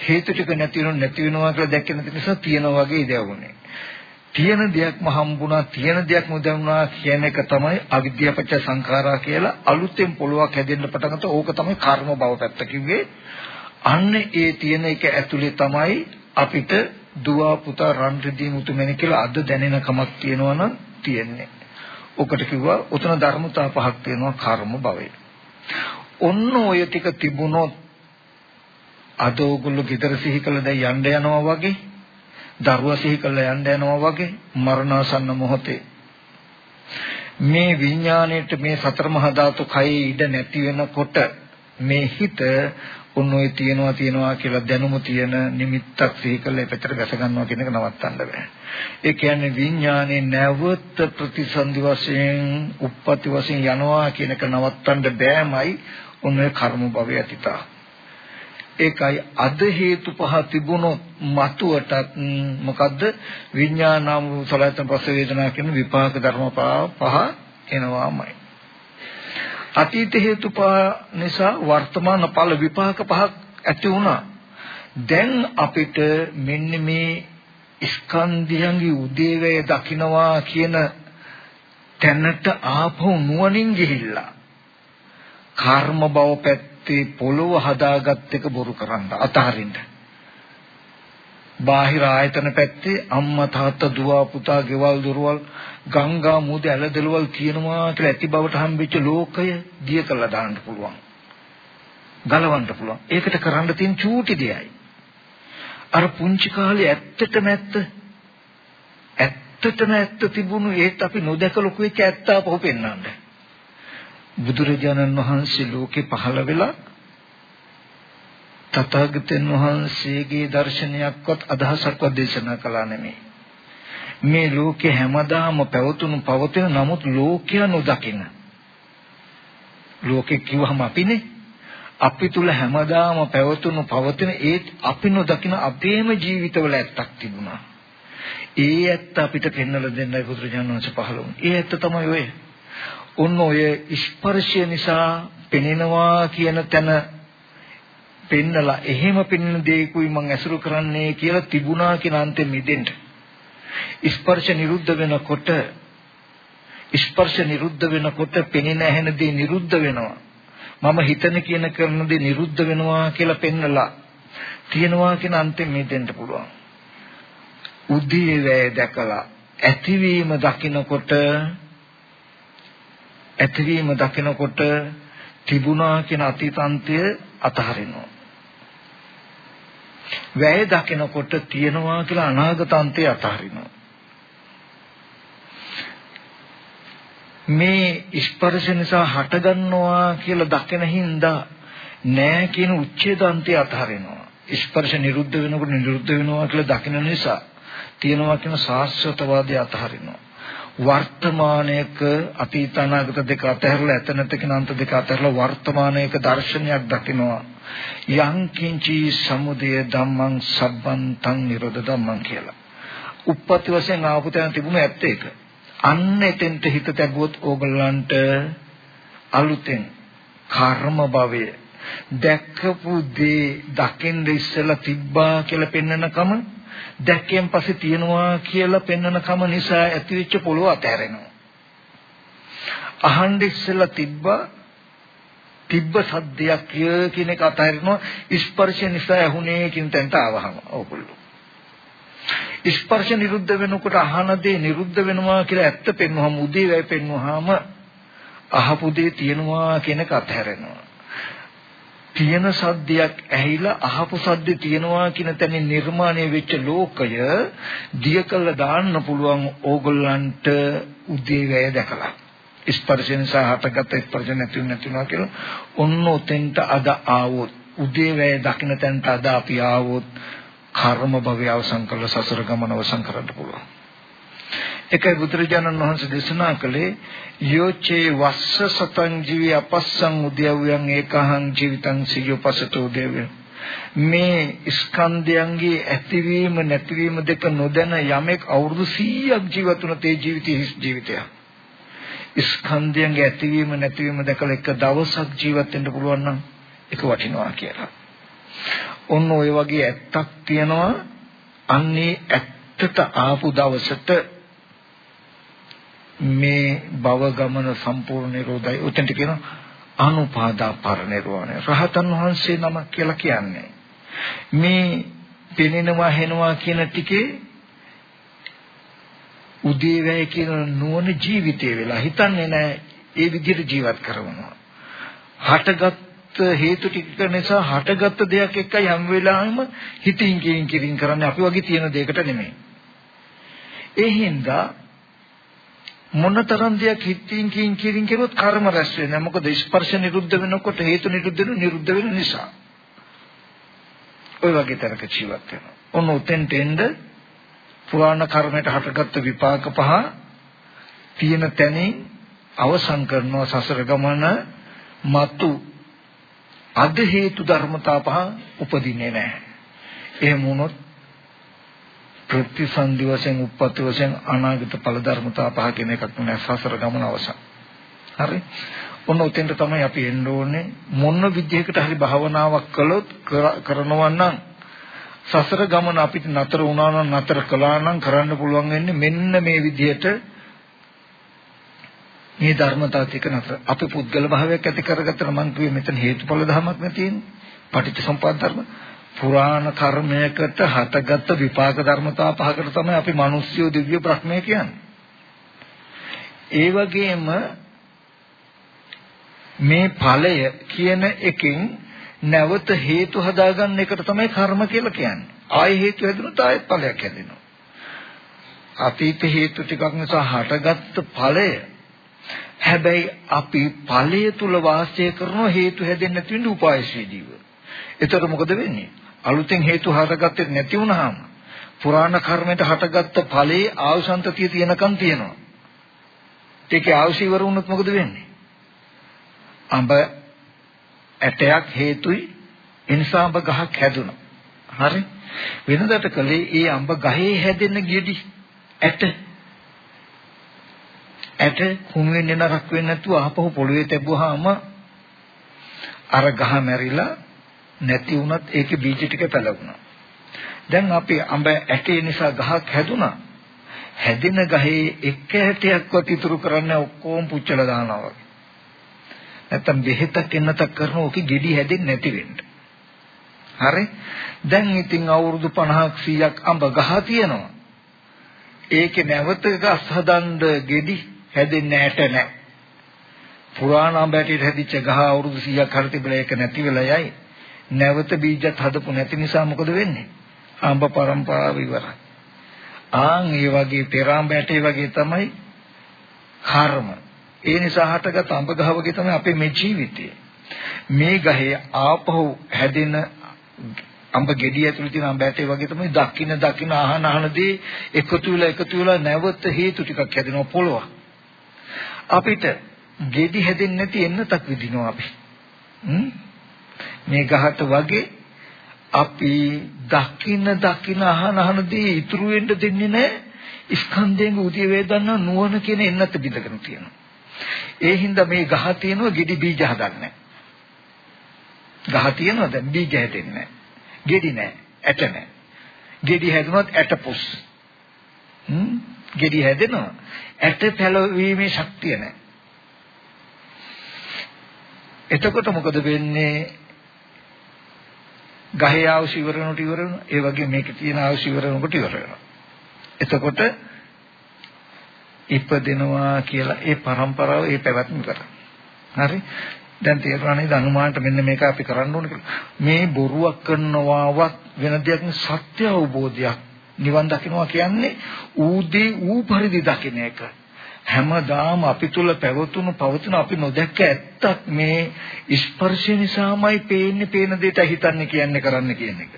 හේතු ටික නැති වෙනව නැති වෙනවා කියලා දැක්කේ නැති නිසා තියෙනවා වගේ දැවුනේ. තියෙන දෙයක්ම හම්බුණා තියෙන දෙයක්ම දැනුණා කියන එක තමයි අවිද්‍යාපච්ච සංඛාරා කියලා අලුතෙන් පොළොවක් හැදෙන්න පටන් ගත්ත ඕක තමයි කර්ම භව පැත්ත කිව්වේ අන්න ඒ තියෙන එක ඇතුලේ තමයි අපිට දුව පුතා රන් රිදී මුතුමැණි කියලා අද දැනෙන කමක් තියෙනවා නම් තියෙන්නේ. ඔකට කිව්වා උතන ධර්මතා පහක් තියෙනවා කර්ම භවය. ඔන්න ඔය ටික තිබුණොත් අද ඕගොල්ලෝ ගෙදර සිහි කළ දැන් යන්න යනවා වගේ දරුවා සිහි කළ යන්න යනවා වගේ මරණාසන්න මොහොතේ මේ විඥාණයට මේ සතර මහා ධාතු කයේ ඉඩ නැති වෙනකොට මේ හිත උන් ඔය තියනවා තියනවා කියලා දැනුම තියෙන නිමිත්තක් සිහි කරලා පැත්තට ගැස ගන්නවා කියන එක නවත්තන්න බෑ. ඒ කියන්නේ විඥානේ නැවත ප්‍රතිසන්දි වශයෙන්, උප්පත්ති වශයෙන් යනවා කියන එක නවත්තන්න බෑමයි උන් ඔය කර්ම භවය ඇතිතා. ඒකයි අද හේතු පහ තිබුණොත් මතුවටත් මොකද්ද විඥානාම සලයතන පස්ස වේදනා කියන විපාක ධර්ම පහ එනවාමයි. අතීත හේතුපා නිසා වර්තමාන ඵල විපාක පහක් ඇති වුණා. දැන් අපිට මෙන්න මේ ස්කන්ධයන්ගේ උදේවැය දකින්නවා කියන තැනට ආපහු නුවණින් ගිහිල්ලා කර්ම භව පැත්තේ පොළොව හදාගත් එක බොරු කරන්න අතහරින්න. බාහිර ආයතන පැත්තේ අම්මා තාත්තා දුව පුතා ගෙවල් දොරවල් ගංගා මුද ඇලදලවල් කියනවා කියලා ඇති බවට හම්බෙච්ච ලෝකය දිය කළා දාන්න පුළුවන්. ගලවන්න පුළුවන්. ඒකට කරන්න තියෙන චූටි දෙයයි. අර පුංචි කාලේ ඇත්තටම ඇත්ත ඇත්තටම ඇත්ත තිබුණු ඒත් අපි නොදැක ලොකු වෙච්ච ඇත්ත අපහු පෙන්වන්න. බුදුරජාණන් වහන්සේ ලෝකේ පහළ වෙලා තථාගතයන් වහන්සේගේ දර්ශනයක්වත් අදහසක්වත් දේශනා කළා නෙමෙයි. මේ ලෝකේ හැමදාම පැවතුණු පවතින නමුත් ලෝකය නොදකින. ලෝකේ කිව්වහම අපිනේ අපි තුල හැමදාම පැවතුණු පවතින ඒත් අපි නොදකින අපේම ජීවිතවල ඇත්තක් තිබුණා. ඒ ඇත්ත අපිට පෙන්වලා දෙන්නයි බුදුරජාණන් වහන්සේ පහළ වුණේ. ඒ ඇත්ත තමයි ඔය. ඔන්න ඔය ස්පර්ශය නිසා පෙනෙනවා කියන තැන පෙන්නලා එහෙම පෙනෙන දෙයකුයි මම ඇසුරු කරන්නේ කියලා තිබුණා කියන අන්තෙ මිදෙන්න. ස්පර්ශ නිරුද්ධ වෙනකොට ස්පර්ශ නිරුද්ධ වෙනකොට පෙනෙන ඇහෙන දේ නිරුද්ධ වෙනවා. මම හිතන කියන කරන දේ නිරුද්ධ වෙනවා කියලා පෙන්නලා තියනවා කියන අන්තෙ මිදෙන්න පුළුවන්. උදී වේ දැකලා ඇතිවීම දකිනකොට ඇතිවීම දකිනකොට තිබුණා කියන අතීතාන්තය අතහරිනවා. වැය දකිනකොට තියනවා කියලා අනාගතාන්තය අතහරිනවා. මේ ස්පර්ශ නිසා හටගන්නවා කියලා දකින හින්දා නෑ කියන උච්ඡේදාන්තය අතහරිනවා. ස්පර්ශ නිරුද්ධ වෙනකොට නිරුද්ධ වෙනවා කියලා දකින නිසා තියනවා කියන සාස්වතවාදය අතහරිනවා. වර්තමානයක අතීත අනාගත දෙක අතහැරලා ඇත නැත කියන අන්ත දෙක අතහැරලා වර්තමානයක දර්ශනයක් දකිනවා යං කිංචි සමුදය ධම්මං සබ්බන්තං නිරෝධ ධම්මං කියලා. උප්පත්ති වශයෙන් ආපු තැන තිබුණ ඇත්ත ඒක. අන්න එතෙන්ට හිත තැබුවොත් ඕගලන්ට අලුතෙන් කර්ම භවය දැක්කපු දේ දකින්න ඉස්සලා තිබ්බා කියලා පෙන්වනකම දැක්කෙන් පස්සේ තියනවා කියලා පෙන්වනකම නිසා ඇතිවෙච්ච පොළොව අතහැරෙනවා. අහන්න ඉස්සලා තිබ්බා තිබ්බ සද්දයක් කියන එක අතහැරෙනවා. ස්පර්ශ නිසා ඇහුනේ කියන තැනට ආවහම ඕගොල්ලෝ. ස්පර්ශ නිරුද්ධ වෙනකොට අහන දේ නිරුද්ධ වෙනවා කියලා ඇත්ත පෙන්වහම උදේ වැය පෙන්වහම අහපු දේ තියෙනවා කියන එක අතහැරෙනවා. තියෙන සද්දයක් ඇහිලා අහපු සද්දේ තියෙනවා කියන තැනින් නිර්මාණය වෙච්ච ලෝකය දිය කළ දාන්න පුළුවන් ඕගොල්ලන්ට උදේ වැය දැකලා. ස්පර්ශ නිසා හටගත් ස්පර්ශ නැති නැතිනවා කියලා ඔන්න උතෙන්ට අද ආවොත් උදේ වේ දකින්න තැනට අද අපි ආවොත් කර්ම භවය අවසන් කරලා සසර ගමන අවසන් කරන්න පුළුවන්. එකයි බුදුරජාණන් වහන්සේ දේශනා කළේ යෝචේ වස්ස සතං ජීවි අපස්සං උද්‍යවයන් ඒකහං ජීවිතං සියෝපසතෝ දේවය මේ ස්කන්ධයන්ගේ ඇතිවීම නැතිවීම දෙක නොදැන යමෙක් අවුරුදු 100ක් ජීවත් වුණ තේ ජීවිතය හිස් ජීවිතයක් ස්කන්ධයන්ගේ ඇතිවීම නැතිවීම දැකලා එක දවසක් ජීවත් වෙන්න පුළුවන් නම් ඒක වටිනවා කියලා. ඔන්න ඔය වගේ ඇත්තක් තියනවා අන්නේ ඇත්තට ආපු දවසට මේ භව ගමන සම්පූර්ණ නිරෝධයි. උතෙන්ට කියනවා අනුපාදා පරිනිර්වාණය. රහතන් වහන්සේ නම කියලා කියන්නේ. මේ පෙනෙනවා හෙනවා කියන ටිකේ උදේවැය කියන නුවණ ජීවිතේ වෙලා හිතන්නේ නැහැ ඒ විදිහට ජීවත් කරනවා. හටගත් හේතු ටික නිසා හටගත්ත දෙයක් එක්කයි හැම වෙලාවෙම හිතින් කියින් කිරින් කරන්නේ අපි වගේ තියෙන දෙයකට නෙමෙයි. ඒ හින්දා මොනතරම් දෙයක් හිතින් කියින් කිරින් කරුවොත් කර්ම රැස් වෙනවා. මොකද ස්පර්ශ නිරුද්ධ වෙනකොට හේතු නිරුද්ධ වෙන නිරුද්ධ වෙන නිසා. ওই වගේ තරක ජීවත් වෙනවා. ඔන්න උතෙන්ට එන්න පුරාණ කර්මයට හටගත්තු විපාක පහ තියෙන තැනින් අවසන් කරනවා සසර ගමන මතු අද හේතු ධර්මතා පහ උපදින්නේ නැහැ. එහෙම වුණොත් ප්‍රතිසන්දි වශයෙන් උප්පත්ති වශයෙන් අනාගත ඵල ධර්මතා පහ කියන එකක් නෑ සසර ගමන අවසන්. හරි? ඔන්න උතෙන්ට තමයි අපි එන්න ඕනේ මොන විදිහකට හරි භාවනාවක් කළොත් කරනවා නම් සසර ගමන අපිට නතර වුණා නම් නතර කළා නම් කරන්න පුළුවන් වෙන්නේ මෙන්න මේ විදිහට මේ ධර්මතාව ටික නතර. අපි පුද්ගල භාවයක් ඇති කරගත්තට මම කිව්වේ මෙතන හේතුඵල ධමයක් නේ තියෙන්නේ පටිච්චසමුප්පාද ධර්ම. පුරාණ කර්මයකට හටගත්ත විපාක ධර්මතා පහකට තමයි අපි මිනිස්සු දිව්‍ය බ්‍රහ්මය කියන්නේ. ඒ වගේම මේ ඵලය කියන එකෙන් නැවත හේතු හදාගන්න එකට තමයි කර්ම කියලා කියන්නේ. ආයෙ හේතු හැදුනොත් ආයෙත් ඵලයක් හැදෙනවා. අතීත හේතු ටිකක් නිසා හටගත්ත ඵලය හැබැයි අපි ඵලය තුල වාසය කරන හේතු හැදෙන්නේ නැති වෙන්නේ උපායශීලීව. එතකොට මොකද වෙන්නේ? අලුතෙන් හේතු හදාගත්තේ නැති වුනහම පුරාණ කර්මයට හටගත්ත ඵලයේ ආවසන්තතිය තියෙනකන් තියෙනවා. ඒකේ ආවශී ඉවර වුණොත් මොකද වෙන්නේ? අඹ ඇටයක් හේතුයි ඒ නිසා අඹ ගහක් හැදුණා. හරි? වෙනදට කලේ ඒ අඹ ගහේ හැදෙන ගෙඩි ඇට ඇට කුණු වෙන්නේ නරක් වෙන්නේ නැතුව ආපහු පොළවේ තැබුවාම අර ගහ මැරිලා නැති වුණත් ඒකේ බීජ ටික පැලවුණා. දැන් අපි අඹ ඇටේ නිසා ගහක් හැදුනා. හැදෙන ගහේ එක ඇටයක්වත් ඉතුරු කරන්නේ ඔක්කොම පුච්චලා දානවා වගේ. නැත්තම් බෙහෙතක් එන්නතක් කරන ඕකේ ගෙඩි හැදෙන්නේ නැති වෙන්න. හරි? දැන් ඉතින් අවුරුදු 50ක් 100ක් අඹ ගහ තියෙනවා. ඒකේ නැවත ගස් හදන්න ගෙඩි හැදෙන්නේ නැට නෑ. පුරාණ අඹ ඇටයට හැදිච්ච ගහ අවුරුදු 100ක් හරි තිබුණා ඒක නැති වෙලා යයි. නැවත බීජත් හදපු නැති නිසා මොකද වෙන්නේ? අඹ પરම්පරාව ඉවරයි. ආන් ඒ වගේ පෙර අඹ ඇටේ වගේ තමයි කර්ම. ඒ නිසා හටගත් අඹ ගහ වගේ තමයි අපේ මේ ජීවිතය. මේ ගහේ ආපහු හැදෙන අඹ ගෙඩිය ඇතුළේ තියෙන අඹ ඇටේ වගේ තමයි දකින්න දකින්න අහන අහනදී එකතු වෙලා එකතු වෙලා නැවත හේතු ටිකක් හැදෙනවා පොළොව. අපිට ගෙඩි හැදෙන්නේ නැති එන්නතක් විදිනවා අපි. මේ ගහට වගේ අපි දකින්න දකින්න අහන අහනදී ඉතුරු වෙන්න දෙන්නේ නැහැ ස්කන්ධයෙන් උදේ වේදන්න නුවණ කියන එන්නත බිඳගෙන තියෙනවා. ඒ හින්දා මේ ගහ තියෙනවා ගෙඩි බීජ හදන්නේ. ගහ තියෙනවා දැන් බීජ හැදෙන්නේ ගෙඩි නැහැ. ඇට නැහැ. ගෙඩි හැදුනොත් ඇට පුස්. හ්ම්? ගෙඩි හැදෙනවා. ඇට පැලවීමේ ශක්තිය නැහැ. එතකොට මොකද වෙන්නේ? ගහේ ආවුස ඉවර වෙනකොට ඉවර වෙනවා. ඒ වගේ මේකේ තියෙන ආවුස ඉවර වෙනකොට ඉවර වෙනවා. එතකොට ඉපදෙනවා කියලා ඒ પરම්පරාව ඒ පැවැත්ම කරා. හරි? දැන් තේරුණා නේද අනුමානට මෙන්න මේක අපි කරන්න ඕනේ කියලා. මේ බොරුවක් කරනවාවත් වෙන දෙයක් සත්‍ය අවබෝධයක් නිවන් දකින්නවා කියන්නේ ඌදී ඌ පරිදි දකින්න එක. හැමදාම අපි තුල පැවතුණු පවතුණු අපි නොදැක්ක ඇත්තක් මේ ස්පර්ශය නිසාමයි පේන්නේ පේන දෙයට හිතන්නේ කියන්නේ කරන්න කියන එක.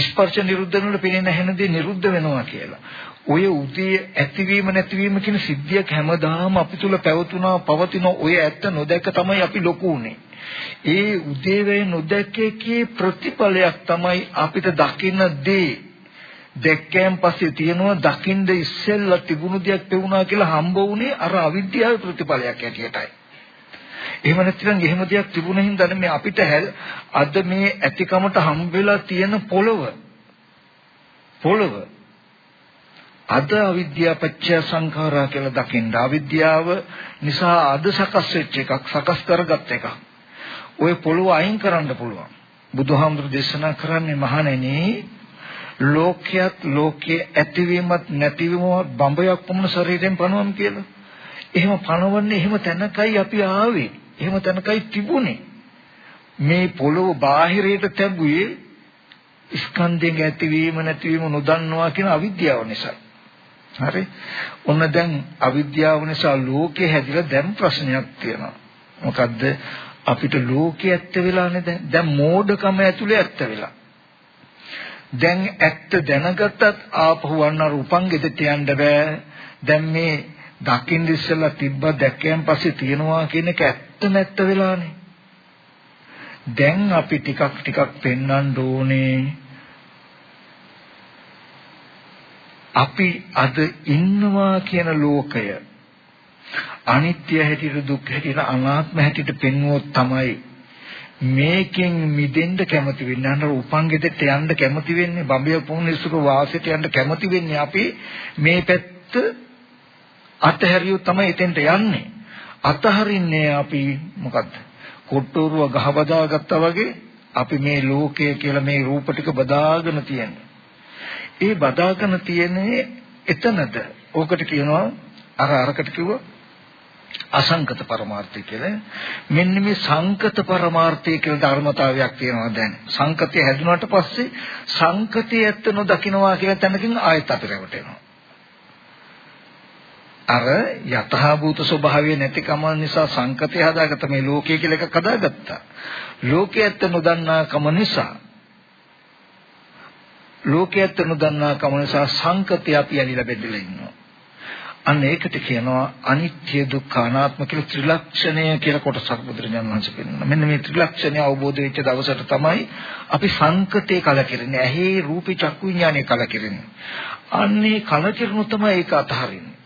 ස්පර්ශ නිරුද්ධ වෙනකොට පේන නැහෙන දේ නිරුද්ධ වෙනවා කියලා. ඔය උදේ ඇතිවීම නැතිවීම කියන සිද්ධියක් හැමදාම අපි තුල පැවතුනා පවතින ඔය ඇත්ත නොදැක තමයි අපි ලොකු උනේ. ඒ උදේ වේ නොදැකේ ප්‍රතිඵලයක් තමයි අපිට දකින්න දේ. දැක්කයන් පස්සේ තියෙනවා දකින්න ඉස්සෙල්ලා තිබුණු දෙයක් පෙවුනා කියලා හම්බ වුණේ අර අවිද්‍යාවේ ප්‍රතිඵලයක් ඇටියටයි. එහෙම නැත්නම් එහෙම දෙයක් තිබුණින් හින්දා මේ අපිට අද මේ ඇතිකමට හම්බ වෙලා තියෙන පොළව පොළව අද අවිද්‍යාව පත්‍ය සංඛාරා කියලා දකින්න අවිද්‍යාව නිසා අද සකස් වෙච්ච එකක් සකස් කරගත් එකක්. ওই පොළොව අයින් කරන්න පුළුවන්. බුදුහාමුදුරු දේශනා කරන්නේ මහණෙනි ලෝකයක් ලෝකයේ ඇතිවීමත් නැතිවීමත් බඹයක් වුණ ශරීරයෙන් පනවම් කියලා. එහෙම පනවන්නේ එහෙම තැනකයි අපි ආවේ. එහෙම තැනකයි තිබුණේ. මේ පොළොව බාහිරයට තැබුවේ ස්කන්ධයෙන් ඇතිවීම නැතිවීම නොදන්නවා කියන අවිද්‍යාව නිසා. හරි. ඔන්න දැන් අවිද්‍යාව නිසා ලෝකේ හැදිලා දැන් ප්‍රශ්නයක් තියෙනවා. මොකද්ද? අපිට ලෝකේ ඇත්ත වෙලා නේද? දැන් මෝඩකම ඇතුලේ ඇත්ත වෙලා. දැන් ඇත්ත දැනගත්තත් ආපහු වන්නර උපංගෙදට යන්න බෑ. දැන් මේ දකින්න ඉස්සෙල්ලා තිබ්බ දැක්කයන් පස්සේ තියනවා කියන එක ඇත්ත නැත්ත වෙලානේ. දැන් අපි ටිකක් ටිකක් පෙන්වන්න ඕනේ අපි අද ඉන්නවා කියන ලෝකය අනිත්‍ය හැටියට දුක් හැටියට අනාත්ම හැටියට පෙන්වුවොත් තමයි මේකෙන් මිදෙන්න කැමති වෙන්නේ. අnder උපංගෙදට යන්න කැමති වෙන්නේ බඹය පුණ්‍යසුක වාසයට යන්න කැමති වෙන්නේ අපි මේ පැත්ත අතහැරියොත් තමයි එතෙන්ට යන්නේ. අතහරින්නේ අපි මොකද්ද? කොට්ටෝරුව ගහ බදාගත්තා වගේ අපි මේ ලෝකය කියලා මේ රූප ටික බදාගෙන තියෙන්නේ. ඒ බදාගෙන තියෙන්නේ එතනද ඕකට කියනවා අර අරකට කිව්වා අසංකත පරමාර්ථය කියලා. මෙන්න මේ සංකත පරමාර්ථය කියලා ධර්මතාවයක් තියෙනවා දැන්. සංකතය හැදුනාට පස්සේ සංකතය ඇත්ත නොදකින්නවා කියන තැනකින් ආයත අපි රැවටෙනවා. අර යථාභූත ස්වභාවය නැතිකම නිසා සංකතය හදාගත්ත මේ ලෝකය කියලා එකක් හදාගත්තා. ලෝකය ඇත්ත නොදන්නා කම නිසා ලෝකයට නොදන්නා කම නිසා සංකතය අපි ඇලිලා බෙදලා ඉන්නවා. අන්න ඒකට කියනවා අනිත්‍ය දුක්ඛ අනාත්ම කියලා ත්‍රිලක්ෂණය කියලා කොටසක් බුදුරජාණන් වහන්සේ පෙන්නනවා. මෙන්න මේ ත්‍රිලක්ෂණය අවබෝධ වෙච්ච දවසට තමයි අපි සංකතේ කලකිරෙන්නේ. ඇහි රූපී චක්කු විඥානේ කලකිරෙන්නේ. අන්නේ කලකිරුණු තමයි ඒක අතහරින්නේ.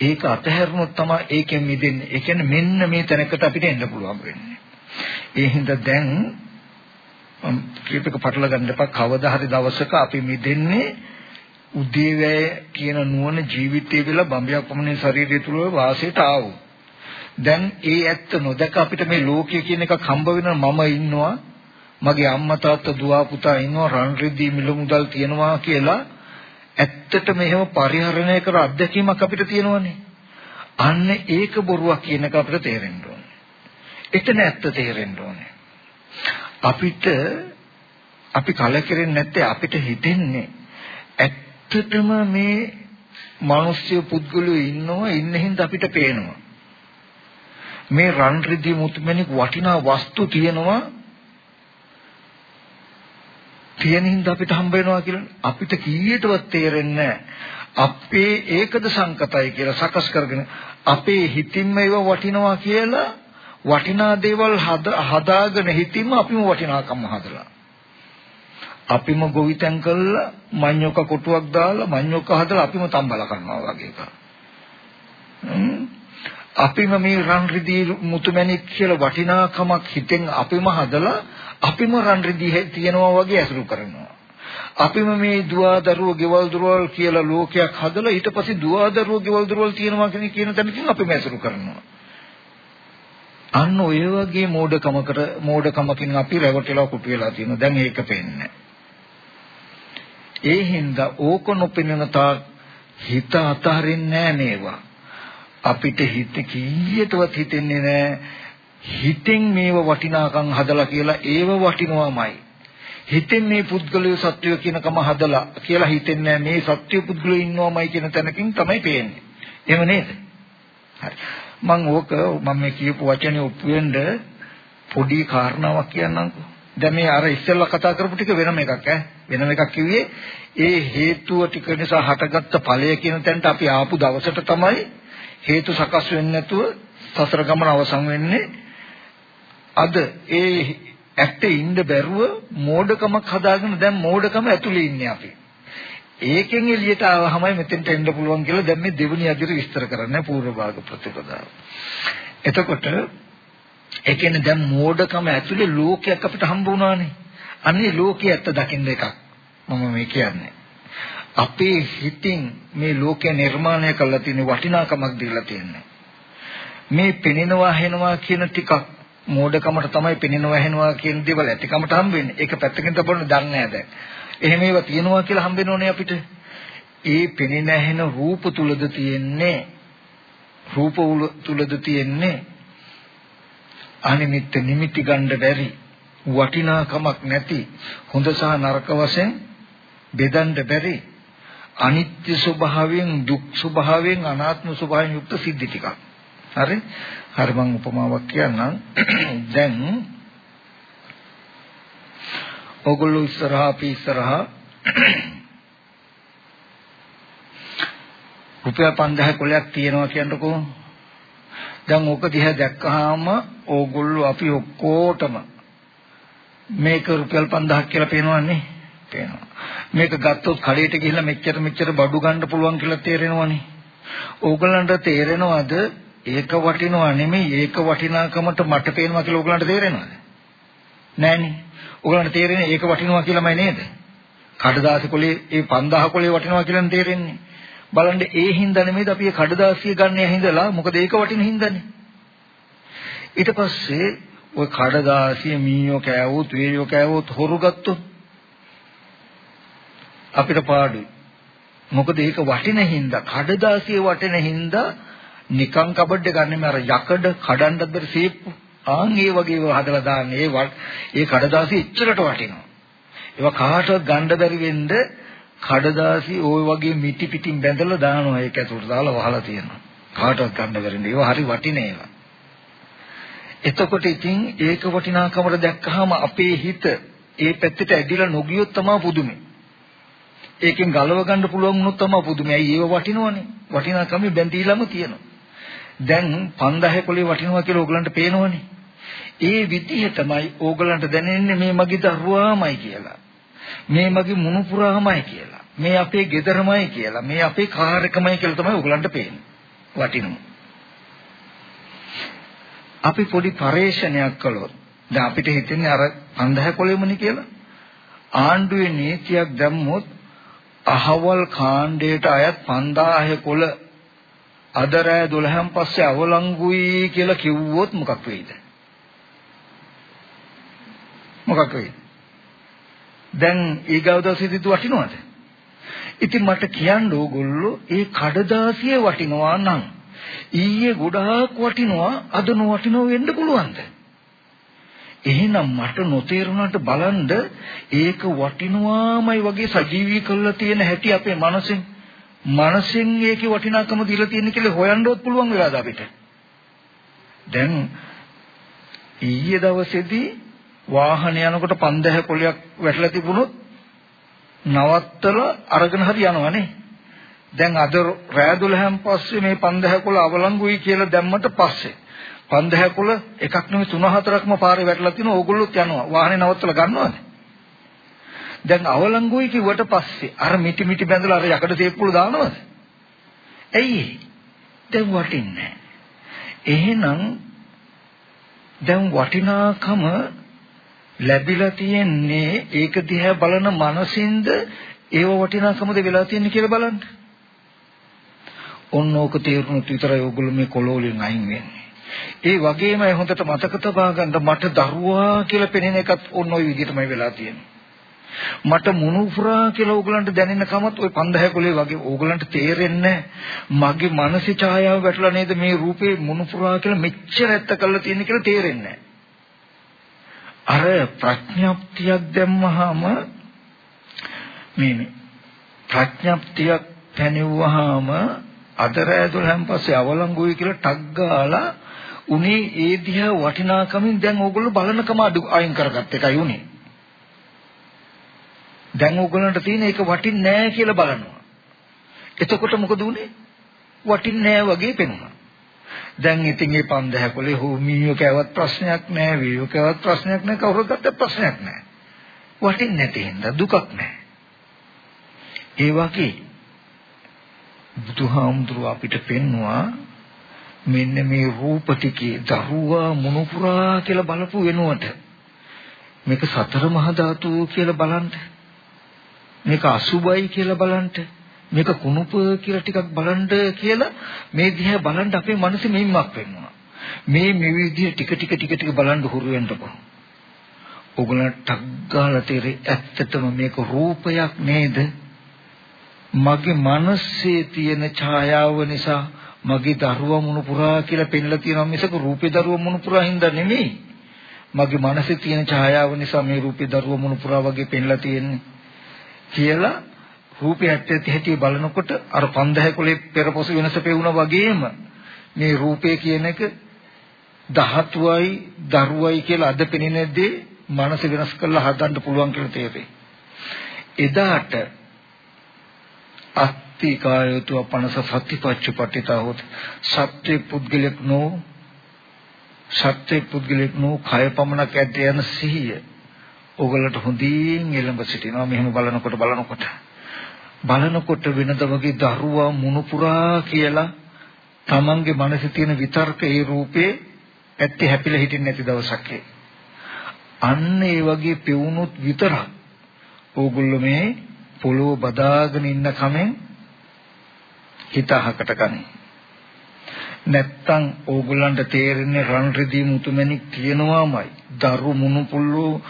ඒක අතහැරුණොත් තමයි ඒකෙන් මිදෙන්නේ. ඒ කියන්නේ මෙන්න මේ තැනකට අපිට එන්න පුළුවන් වෙන්නේ. ඒ හින්දා දැන් කීපක පටල ගන්න එපා කවදා හරි දවසක අපි මිදෙන්නේ උදේවැය කියන නුවණ ජීවිතේ වෙලා බම්බයක් පමණේ ශරීරය තුල වාසයට ආවෝ. දැන් ඒ ඇත්ත නොදක අපිට මේ ලෝකය කියන එකක් හම්බ වෙනවා මම ඉන්නවා මගේ අම්මා තාත්තා දුව පුතා ඉන්නවා රන් රිදී මිල මුදල් තියනවා කියලා ඇත්තට මෙහෙම පරිහරණය කර අත්දැකීමක් අපිට තියෙනවනේ. අන්න ඒක බොරුවක් කියන එක අපිට තේරෙන්න ඕනේ. එතන ඇත්ත තේරෙන්න ඕනේ. අපිට අපි කලකිරෙන්නේ නැත්තේ අපිට හිතෙන්නේ. ඇත්තටම මේ මිනිස්සු පුද්ගලයෝ ඉන්නවා ඉන්න හින්දා අපිට පේනවා. මේ රන් රිදී මුතුමැණික් වටිනා වස්තු තියෙනවා. තියෙන හින්දා අපිට හම්බ වෙනවා කියලා අපිට කීයටවත් තේරෙන්නේ අපේ ඒකද සංකතයි කියලා සකස් කරගෙන අපේ හිතින්ම ඒව වටිනවා කියලා වටිනා දේවල් හදාගෙන හිටින්ම අපිම වටිනාකම හදලා. අපිම ගොවිතැන් කළා මඤ්ඤොක කොටුවක් දාලා මඤ්ඤොක හදලා අපිම තම්බල කරනවා වගේ එකක්. අපිම මේ රන් රිදී මුතුමැණික් කියලා වටිනාකමක් හිතෙන් අපිම හදලා අපිම රන් රිදී තියනවා වගේ ඇසුරු කරනවා. අපිම මේ දුවදරුව ගෙවල් දොරවල් කියලා ලෝකයක් හදලා ඊට පස්සේ දුවදරුව ගෙවල් දොරවල් තියනවා කියන තැනකින් අපිම ඇසුරු කරනවා. අන්න ඔය වගේ මෝඩකමකට මෝඩකමකින් අපි රැවටිලා කුටු වෙලා තියෙනවා. දැන් ඒක පේන්නේ ඒ හින්දා ඕක නොපෙනෙන තාක් හිත අතහරින්නේ මේවා. අපිට හිත කීයටවත් හිතෙන්නේ නැහැ. හිතෙන් මේව වටිනාකම් හදලා කියලා ඒව වටිනවමයි. හිතෙන් මේ පුද්ගලය සත්‍යය කියනකම හදලා කියලා හිතෙන්නේ මේ සත්‍ය පුද්ගලය ඉන්නවමයි කියන තැනකින් තමයි පේන්නේ. එහෙම නේද? හරි. මම ඕක මම මේ කියපු වචනේ ඔප්පු වෙන්න පොඩි කාරණාවක් කියන්නම්කෝ. දැන් මේ අර ඉස්සෙල්ලා කතා කරපු ටික වෙනම එකක් ඈ. වෙනම එකක් කිව්වේ ඒ හේතුව ටික නිසා හටගත්ත ඵලය කියන තැනට අපි ආපු දවසට තමයි හේතු සකස් වෙන්නේ නැතුව සසර ගමන අවසන් වෙන්නේ. අද ඒ ඇත්තේ ඉන්න බැරුව මෝඩකමක් හදාගෙන දැන් මෝඩකම ඇතුලේ ඉන්නේ අපි. ඒකෙන් එළියට ආවමයි මෙතෙන්ට එන්න පුළුවන් කියලා දැන් මේ දෙවෙනි අදිර විස්තර කරන්නේ පූර්ව භාග ප්‍රතිපදාව. එතකොට ඒ කියන්නේ දැන් මෝඩකම ඇතුලේ ලෝකයක් අපිට හම්බ වුණානේ. අනේ ලෝකයේ ඇත්ත දකින්න එකක් මම මේ කියන්නේ. අපේ හිතින් මේ ලෝකය නිර්මාණය කරලා තියෙන වටිනාකමක් දීලා තියෙන්නේ. මේ පෙනෙනවා හෙනවා කියන ටිකක් මෝඩකමට තමයි පෙනෙනවා හෙනවා කියන දේවල් ඇතිකමට හම්බ වෙන්නේ. ඒක පැත්තකින් තපොන්න දන්නේ නැහැ දැන්. එහෙම ඒවා තියෙනවා කියලා හම්බෙනෝනේ අපිට. ඒ පෙනෙන ඇහෙන රූප තුලද තියෙන්නේ රූප තුලද තියෙන්නේ අනිමිත්ත නිමිති ගන්න බැරි වටිනාකමක් නැති හොඳ සහ නරක වශයෙන් බෙදන්න බැරි අනිත්‍ය ස්වභාවයෙන් දුක් ස්වභාවයෙන් අනාත්ම ස්වභාවයෙන් යුක්ත සිද්ධි ටිකක්. හරි? හරි මම උපමාවක් කියන්නම්. (clears throat) දැන් ඕගොල්ලෝ ඉස්සරහා අපි ඉස්සරහා රුපියල් 5000 කොලයක් තියෙනවා කියන්නකෝ. දැන් ඕක දිහා දැක්කහම ඕගොල්ලෝ අපි ඔක්කොටම මේක රුපියල් 5000ක් කියලා පේනවන්නේ. පේනවා. මේක ගත්තොත් කඩේට ගිහිල්ලා මෙච්චර මෙච්චර බඩු ගන්න පුළුවන් කියලා තේරෙනවනේ. ඕගොල්ලන්ට තේරෙනවද ඒක වටිනවා නෙමෙයි ඒක වටිනාකමට මට පේනවා කියලා ඕගොල්ලන්ට තේරෙනවද? නෑනේ. ඕගොල්ලන්ට තේරෙන්නේ ඒක වටිනවා කියලාමයි නේද? කඩදාසි කොලේ ඒ 5000 කොලේ වටිනවා කියලා තේරෙන්නේ. බලන්න ඒ හින්දා නෙමෙයිද අපි ඒ කඩදාසිය ගන්න හින්දලා මොකද ඒක වටින හින්දානේ. ඊට පස්සේ ওই කඩදාසිය මීයෝ කෑවොත් වේයෝ කෑවොත් හොරු ගත්තොත් අපිට පාඩුයි. මොකද ඒක වටින හින්දා කඩදාසිය වටින හින්දා නිකං කබඩ් එක ගන්නෙ අර යකඩ කඩන්නත් බැරි සේප්පු. ආන් ඒ වගේ හදලා දාන්නේ ඒ ඒ කඩදාසිය එච්චරට වටිනවා. ඒවා කාටවත් ගන්න බැරි වෙන්න කඩදාසි ওই වගේ මිටි පිටින් බැඳලා දානවා ඒක ඇතුළට දාලා වහලා තියෙනවා. කාටවත් ගන්න බැරි නේ. ඒවා හරි වටින ඒවා. එතකොට ඉතින් ඒක වටිනාකමට දැක්කහම අපේ හිත ඒ පැත්තට ඇදිලා නොගියොත් තමයි පුදුමේ. ඒකෙන් ගලව ගන්න පුළුවන් වුණොත් තමයි පුදුමයි. ඇයි ඒව වටිනවනේ. වටිනාකම බැඳීලාම තියෙනවා. දැන් 5000 කොලේ වටිනවා කියලා ඕගලන්ට පේනවනේ. ඒ විදිහ තමයි ඕගලන්ට දැනෙන්නේ මේ මගේ දරුවාමයි කියලා. මේ මගේ මුණුපුරාමයි කියලා. මේ අපේ ගෙදරමයි කියලා. මේ අපේ කාර් එකමයි කියලා තමයි ඕගලන්ට පේන්නේ. වටිනවා. අපි පොඩි පරේක්ෂණයක් කළොත් දැන් අපිට හිතෙන්නේ අර 5000 කොලෙමනේ කියලා. ආණ්ඩුවේ නීතියක් දැම්මොත් අහවල් කාණ්ඩයට අයත් 5000 කොළ අද රෑ 12න් පස්සේ අවලංගුයි කියලා කිව්වොත් මොකක් වෙයිද? මොකක් වෙයිද? දැන් ඊගව දවසේදී වටිනවද? ඉතින් මට කියන්න ඕගොල්ලෝ ඒ කඩදාසිය වටිනවා නම් ඊයේ ගොඩාක් වටිනවා අද නොවටිනව වෙන්න පුළුවන්ද? එහෙනම් මට නොතේරුණාට බලන්න ඒක වටිනවාමයි වගේ සජීවී කරලා තියෙන හැටි අපේ මනසෙන් මනසෙන් ඒකේ වටිනාකම දීලා තියෙන කියලා හොයන්නවත් පුළුවන් වෙලාද අපිට? දැන් ඊයේ දවසේදී වාහන යනකොට 5000 කොලයක් වැටලා තිබුණොත් නවත්තලා අරගෙන හරි යනවනේ දැන් අද රෑ 12න් පස්සේ මේ 5000 කොල අවලංගුයි කියලා දැම්මට පස්සේ 5000 කුල එකක් නෙමෙයි තුන හතරක්ම පාරේ වැටලා තිනවා. ඕගොල්ලොත් යනවා. වාහනේ නවත්තලා ගන්නවද? දැන් අවලංගුයි කිව්වට පස්සේ අර මිටි මිටි බැඳලා අර යකඩ තේප්පුල දානවද ඇයි දැන් වටින්නේ එහෙනම් දැන් වටිනාකම ලැබිලා තියෙන්නේ ඒක දිහා බලන මනසින්ද ඒව වටිනාකමද වෙලා තියෙන්නේ කියලා බලන්න. ඔන්න ඕක තේරුණොත් විතරයි ඕගොල්ලෝ මේ කොළෝලෙන් අයින් වෙන්නේ. ඒ වගේම හොඳට මතක තබා ගන්න මට දරුවා කියලා පෙනෙන එකත් ඔන්න ඔය විදිහටමයි වෙලා තියෙන්නේ. මට මුණුපුරා කියලා ඕගලන්ට දැනෙන කමත් ওই 5000 කුලේ වගේ ඕගලන්ට තේරෙන්නේ මගේ මානසික ඡායාව වැටලා නේද මේ රූපේ මුණුපුරා කියලා මෙච්චර ඇත්ත කරලා තියෙන්නේ කියලා තේරෙන්නේ අර ප්‍රඥාප්තියක් දැම්මහම මේ ප්‍රඥාප්තියක් පැනෙව්වහම අතරෑ 12න් පස්සේ අවලංගුයි කියලා ටක් ගාලා උනේ ඒ දිහා වටිනාකමින් දැන් ඕගොල්ලෝ බලනකම අයින් කරගත්ත එකයි උනේ. දැන් ඕගොල්ලන්ට තියෙන එක වටින්නේ නැහැ කියලා බලනවා. එතකොට මොකද උනේ? වටින්නේ නැහැ වගේ පෙනුණා. දැන් ඉතින් මේ 5000 කොලේ හොමීයෝ කෑවත් ප්‍රශ්නයක් නැහැ, වීයෝ කෑවත් ප්‍රශ්නයක් නැහැ, කවුරු ගත්ත ප්‍රශ්නයක් නැහැ. වටින්නේ නැති හින්දා දුකක් නැහැ. ඒ වගේ බුදුහාමුදුරුව අපිට පෙන්නවා මෙන්න මේ රූප ටිකේ දරුවා මොනුපුරා කියලා බලපු වෙනුවට මේක සතර මහා ධාතු කියලා බලන්න මේක අසුබයි කියලා බලන්න මේක කුණුප කියලා ටිකක් බලන්න කියලා මේ දිහා බලන්න අපේ මනසේ මෙයින්මක් වෙනවා මේ මේ විදිහ ටික ටික ටික ටික බලන්න හුරු වෙන්නකො ඔගලන්ට ටක් ගාලා තේරෙයි ඇත්තටම මේක රූපයක් නේද? මගේ මනසේ තියෙන ඡායාව නිසා මගේ දරුවා මුණු පුරා කියලා පෙන්ලා තියෙනවා මිසක රූපේ දරුවා මුණු පුරා හින්දා නෙමෙයි. මගේ මනසේ තියෙන ඡායාව නිසා මේ රූපේ දරුව මුණුපුරා වගේ පෙන්ලා තියෙන්නේ. කියලා රූපය ඇත්ත ඇති බලනකොට අර 5000 කුලේ පෙරපොස වෙනස පෙවුනා වගේම මේ රූපය කියන එක ධාතුවයි දරුවයි කියලා අද පෙනෙනදී මනස වෙනස් කරලා හදන්න පුළුවන් කියලා තේරෙයි. එදාට අත්ති කායතු අපනස සත්‍තිපච්චපටිතා හොත් සත්‍ය පුද්ගලෙක් නෝ සත්‍ය පුද්ගලෙක් නෝ කය පමණක් ඇද්ද යන සිහිය ඕගලට හොඳින් එළඹ සිටිනවා මෙහෙම බලනකොට බලනකොට බලනකොට වෙනද වගේ දරුවා මුණුපුරා කියලා තමන්ගේ මනසේ තියෙන විතර්ක ඒ රූපේ ඇත්තේ හැපිලා හිටින්නේ නැති දවසක් අන්න ඒ වගේ පෙවුනොත් විතරක් ඕගොල්ලෝ මේ පොළොව බදාගෙන ඉන්න කමෙන් හිතහකට ගනි. නැත්තම් ඕගොල්ලන්ට තේරෙන්නේ රන් රිදී මුතුමැණික් තියෙනවාමයි. දරු මුණුපුල්ලෝ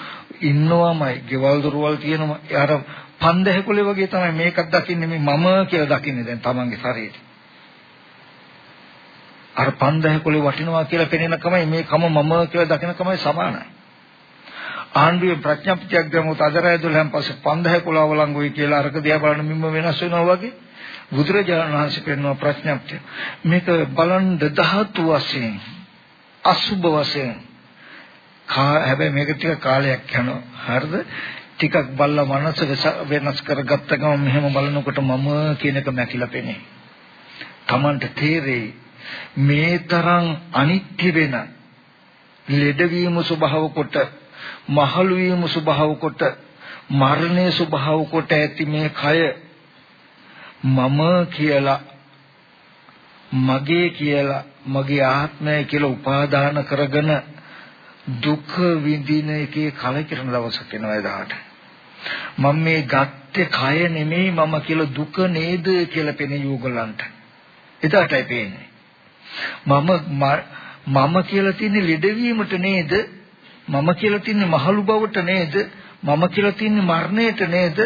ඉන්නවාමයි. ගෙවල් දොරවල් තියෙනවා. අර පන්දහැකුලේ වගේ තමයි මේකක් දකින්නේ මේ මම කියලා දකින්නේ දැන් තමන්ගේ ශරීරය. අර පන්දහැකුලේ වටිනවා කියලා පෙනෙන කමයි මේ කම මම කියලා දකින කමයි සමානයි. ආණ්ඩුවේ ප්‍රඥප්තියක් ගමුත් අදරය දුලහන් පස්සේ පන්දහැකුල අවලංගුයි කියලා අරක දිහා බලන මිම්ම වෙනස් වෙනවා වගේ බුදුරජාණන් වහන්සේ පෙන්වන ප්‍රඥප්තිය. මේක බලන් ධාතු වශයෙන් අසුභ වශයෙන් හැබැයි මේක ටික කාලයක් යනවා. හරිද? ටිකක් බල්ලා මනස වෙනස් කරගත්ත ගමන් මෙහෙම බලනකොට මම කියන එක මැකිලා පෙනේ. Tamanට තේරෙයි මේ තරම් අනිත්‍ය වෙන ලෙඩවීම ස්වභාව කොට මහලු වීම ස්වභාව කොට මරණය ස්වභාව කොට ඇති මේ කය මම කියලා මගේ කියලා මගේ ආත්මය කියලා උපාදාන කරගෙන දුක විඳින එකේ කලකිරන දවසක් එනවා එදාට. මම මේ ගත්තේ කය නෙමෙයි මම කියලා දුක නේද කියලා පෙනේ යෝගලන්ට. එදාටයි පේන්නේ. මම මම කියලා තියන්නේ ලෙඩවීමට නේද? මම කියලා තියන්නේ මහලු බවට නේද? මම කියලා තියන්නේ මරණයට නේද?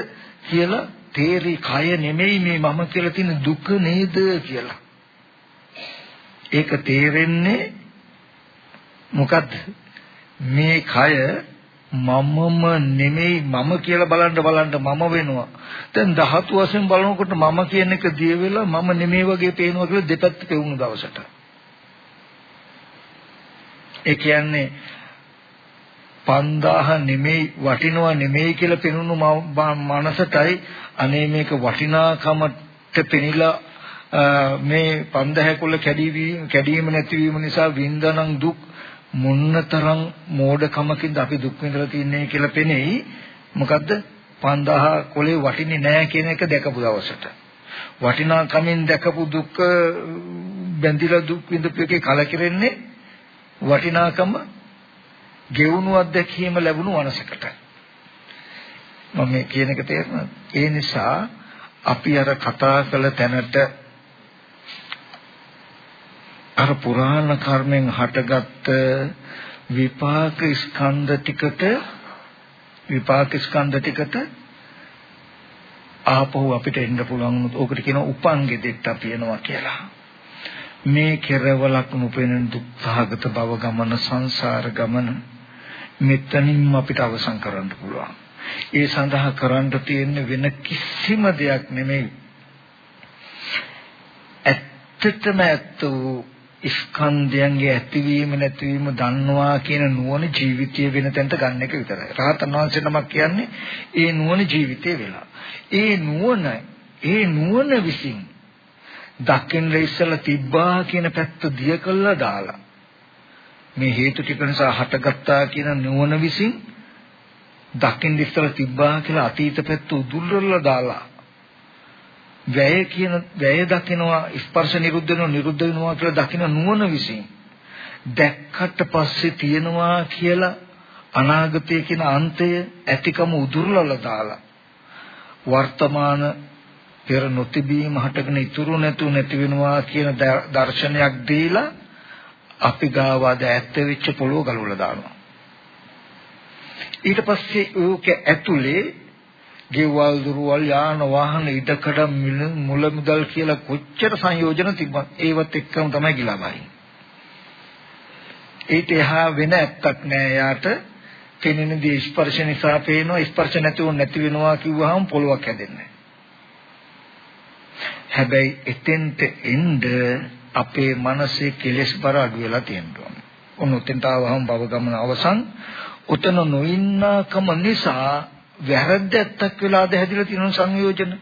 කියලා තේරි කය නෙමෙයි මේ මම කියලා තියෙන දුක නේද කියලා. ඒක තේරෙන්නේ මොකද්ද? මේ කය මමම නෙමෙයි මම කියලා බලන්න බලන්න මම වෙනවා. දැන් ධාතු වශයෙන් බලනකොට මම කියන එක දිය වෙලා මම නෙමෙයි වගේ පේනවා කියලා දෙපැත්ත පෙවුණු දවසට. ඒ කියන්නේ 5000 නෙමෙයි වටිනවා නෙමෙයි කියලා පෙනුණු මනසටයි අනේ මේක වටිනාකමට පෙනිලා මේ 5000 කුල කැඩීවීම කැඩීම නැතිවීම නිසා වින්දනං දුක් මොන්නතරම් මෝඩකමකින්ද අපි දුක් විඳලා තියන්නේ කියලා පෙනෙයි. මොකද්ද? 5000 කුලේ වටින්නේ නැහැ කියන එක දැකපු දවසට. වටිනාකමින් දැකපු දුක බැඳිලා දුක් විඳපු එකේ කලකිරෙන්නේ වටිනාකම ගෙවුණු අත්දැකීම ලැබුණු වනසකට. මම මේ කියන එක තේරෙනවද ඒ නිසා අපි අර කතා කළ තැනට අර පුරාණ කර්මෙන් හටගත්ත විපාක ස්කන්ධ ටිකට විපාක ස්කන්ධ ටිකට ආපහු අපිට එන්න පුළුවන් උකට කියන උපංගෙ දෙට්ට අපි එනවා කියලා මේ කෙරවලක් නොපෙනෙන දුක්ඛාගත භව ගමන සංසාර ගමන මෙතනින්ම අපිට අවසන් කරන්න පුළුවන්. ඒ සඳහා කරන්න තියෙන වෙන කිසිම දෙයක් නෙමෙයි. ඇත්තටම ඇත්ත වූ ස්කන්ධයන්ගේ ඇතිවීම නැතිවීම දන්නවා කියන නුවණ ජීවිතයේ වෙන තැනට ගන්න එක විතරයි. රහතන් වහන්සේ නමක් කියන්නේ ඒ නුවණ ජීවිතේ වෙලා. ඒ නුවණ ඒ නුවණ විසින් දකින්න ඉස්සලා තිබ්බා කියන පැත්ත දිය කළා දාලා මේ හේතු ටික නිසා හටගත්තා කියන නුවණ විසින් දකින්න ඉස්සලා තිබ්බා කියලා අතීත පැත්ත උදුල්ලලා දාලා වැය කියන වැය දකිනවා ස්පර්ශ නිරුද්ධ වෙනවා නිරුද්ධ වෙනවා කියලා දකින නුවණ විසින් දැක්කට පස්සේ තියෙනවා කියලා අනාගතය කියන අන්තය ඇතිකම උදුරලලා දාලා වර්තමාන පෙර නොතිබීම හටගෙන ඉතුරු නැතු නැති වෙනවා කියන දර්ශනයක් දීලා අපි ගාවාද ඇත්ත වෙච්ච පොළොව ගලවලා දානවා. ඊට පස්සේ ඕක ඇතුලේ ගෙවල් දුරවල් යාන වාහන ඉදකඩ මුල මුදල් කියලා කොච්චර සංයෝජන තිබ්බත් ඒවත් එක්කම තමයි ගිලා බයි ඊට එහා වෙන ඇත්තක් නෑ යාට පෙනෙන දේ ස්පර්ශ නිසා පේනවා ස්පර්ශ නැතුව නැති වෙනවා කිව්වහම පොළොවක් හැදෙන්නේ හැබැයි එතෙන්ට එන්න අපේ මනසේ කෙලෙස් බර අඩු වෙලා තියෙනවා. ඔන්න උතෙන්ට ආවහම භව ගමන අවසන්. උතන නොඉන්නකම නිසා වැරද්ද ඇත්තක් වෙලාද හැදිලා තියෙන සංයෝජන.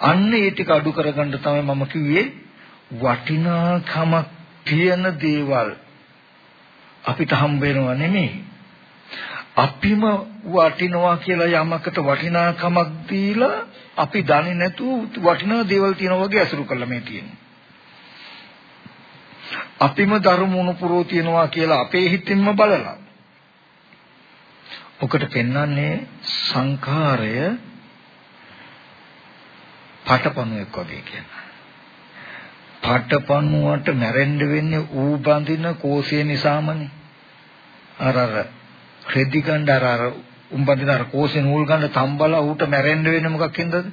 අන්න ඒ ටික අඩු කරගන්න තමයි මම කිව්වේ වටිනාකමක් තියෙන දේවල් අපිට හම්බ වෙනව නෙමෙයි. අපිම වටිනවා කියලා යමකට වටිනාකමක් දීලා අපි දන්නේ නැතුව වටිනා දේවල් තියනවා වගේ අසුරු කළා මේ තියෙන්නේ. අපිම ධර්මුණු පුරෝ තියනවා කියලා අපේ හිතින්ම බලලා. ඔකට පෙන්වන්නේ සංඛාරය පටපණුවෙක් වගේ කියනවා. පටපණුවට මැරෙන්න වෙන්නේ ඌ බඳින කෝෂය නිසාමනේ. අර අර රෙදි ගන්න අර අර උන් බඳින අර කෝෂේ නූල් ගන්න තම්බලා ඌට මැරෙන්න වෙන්නේ මොකක් හින්දාද?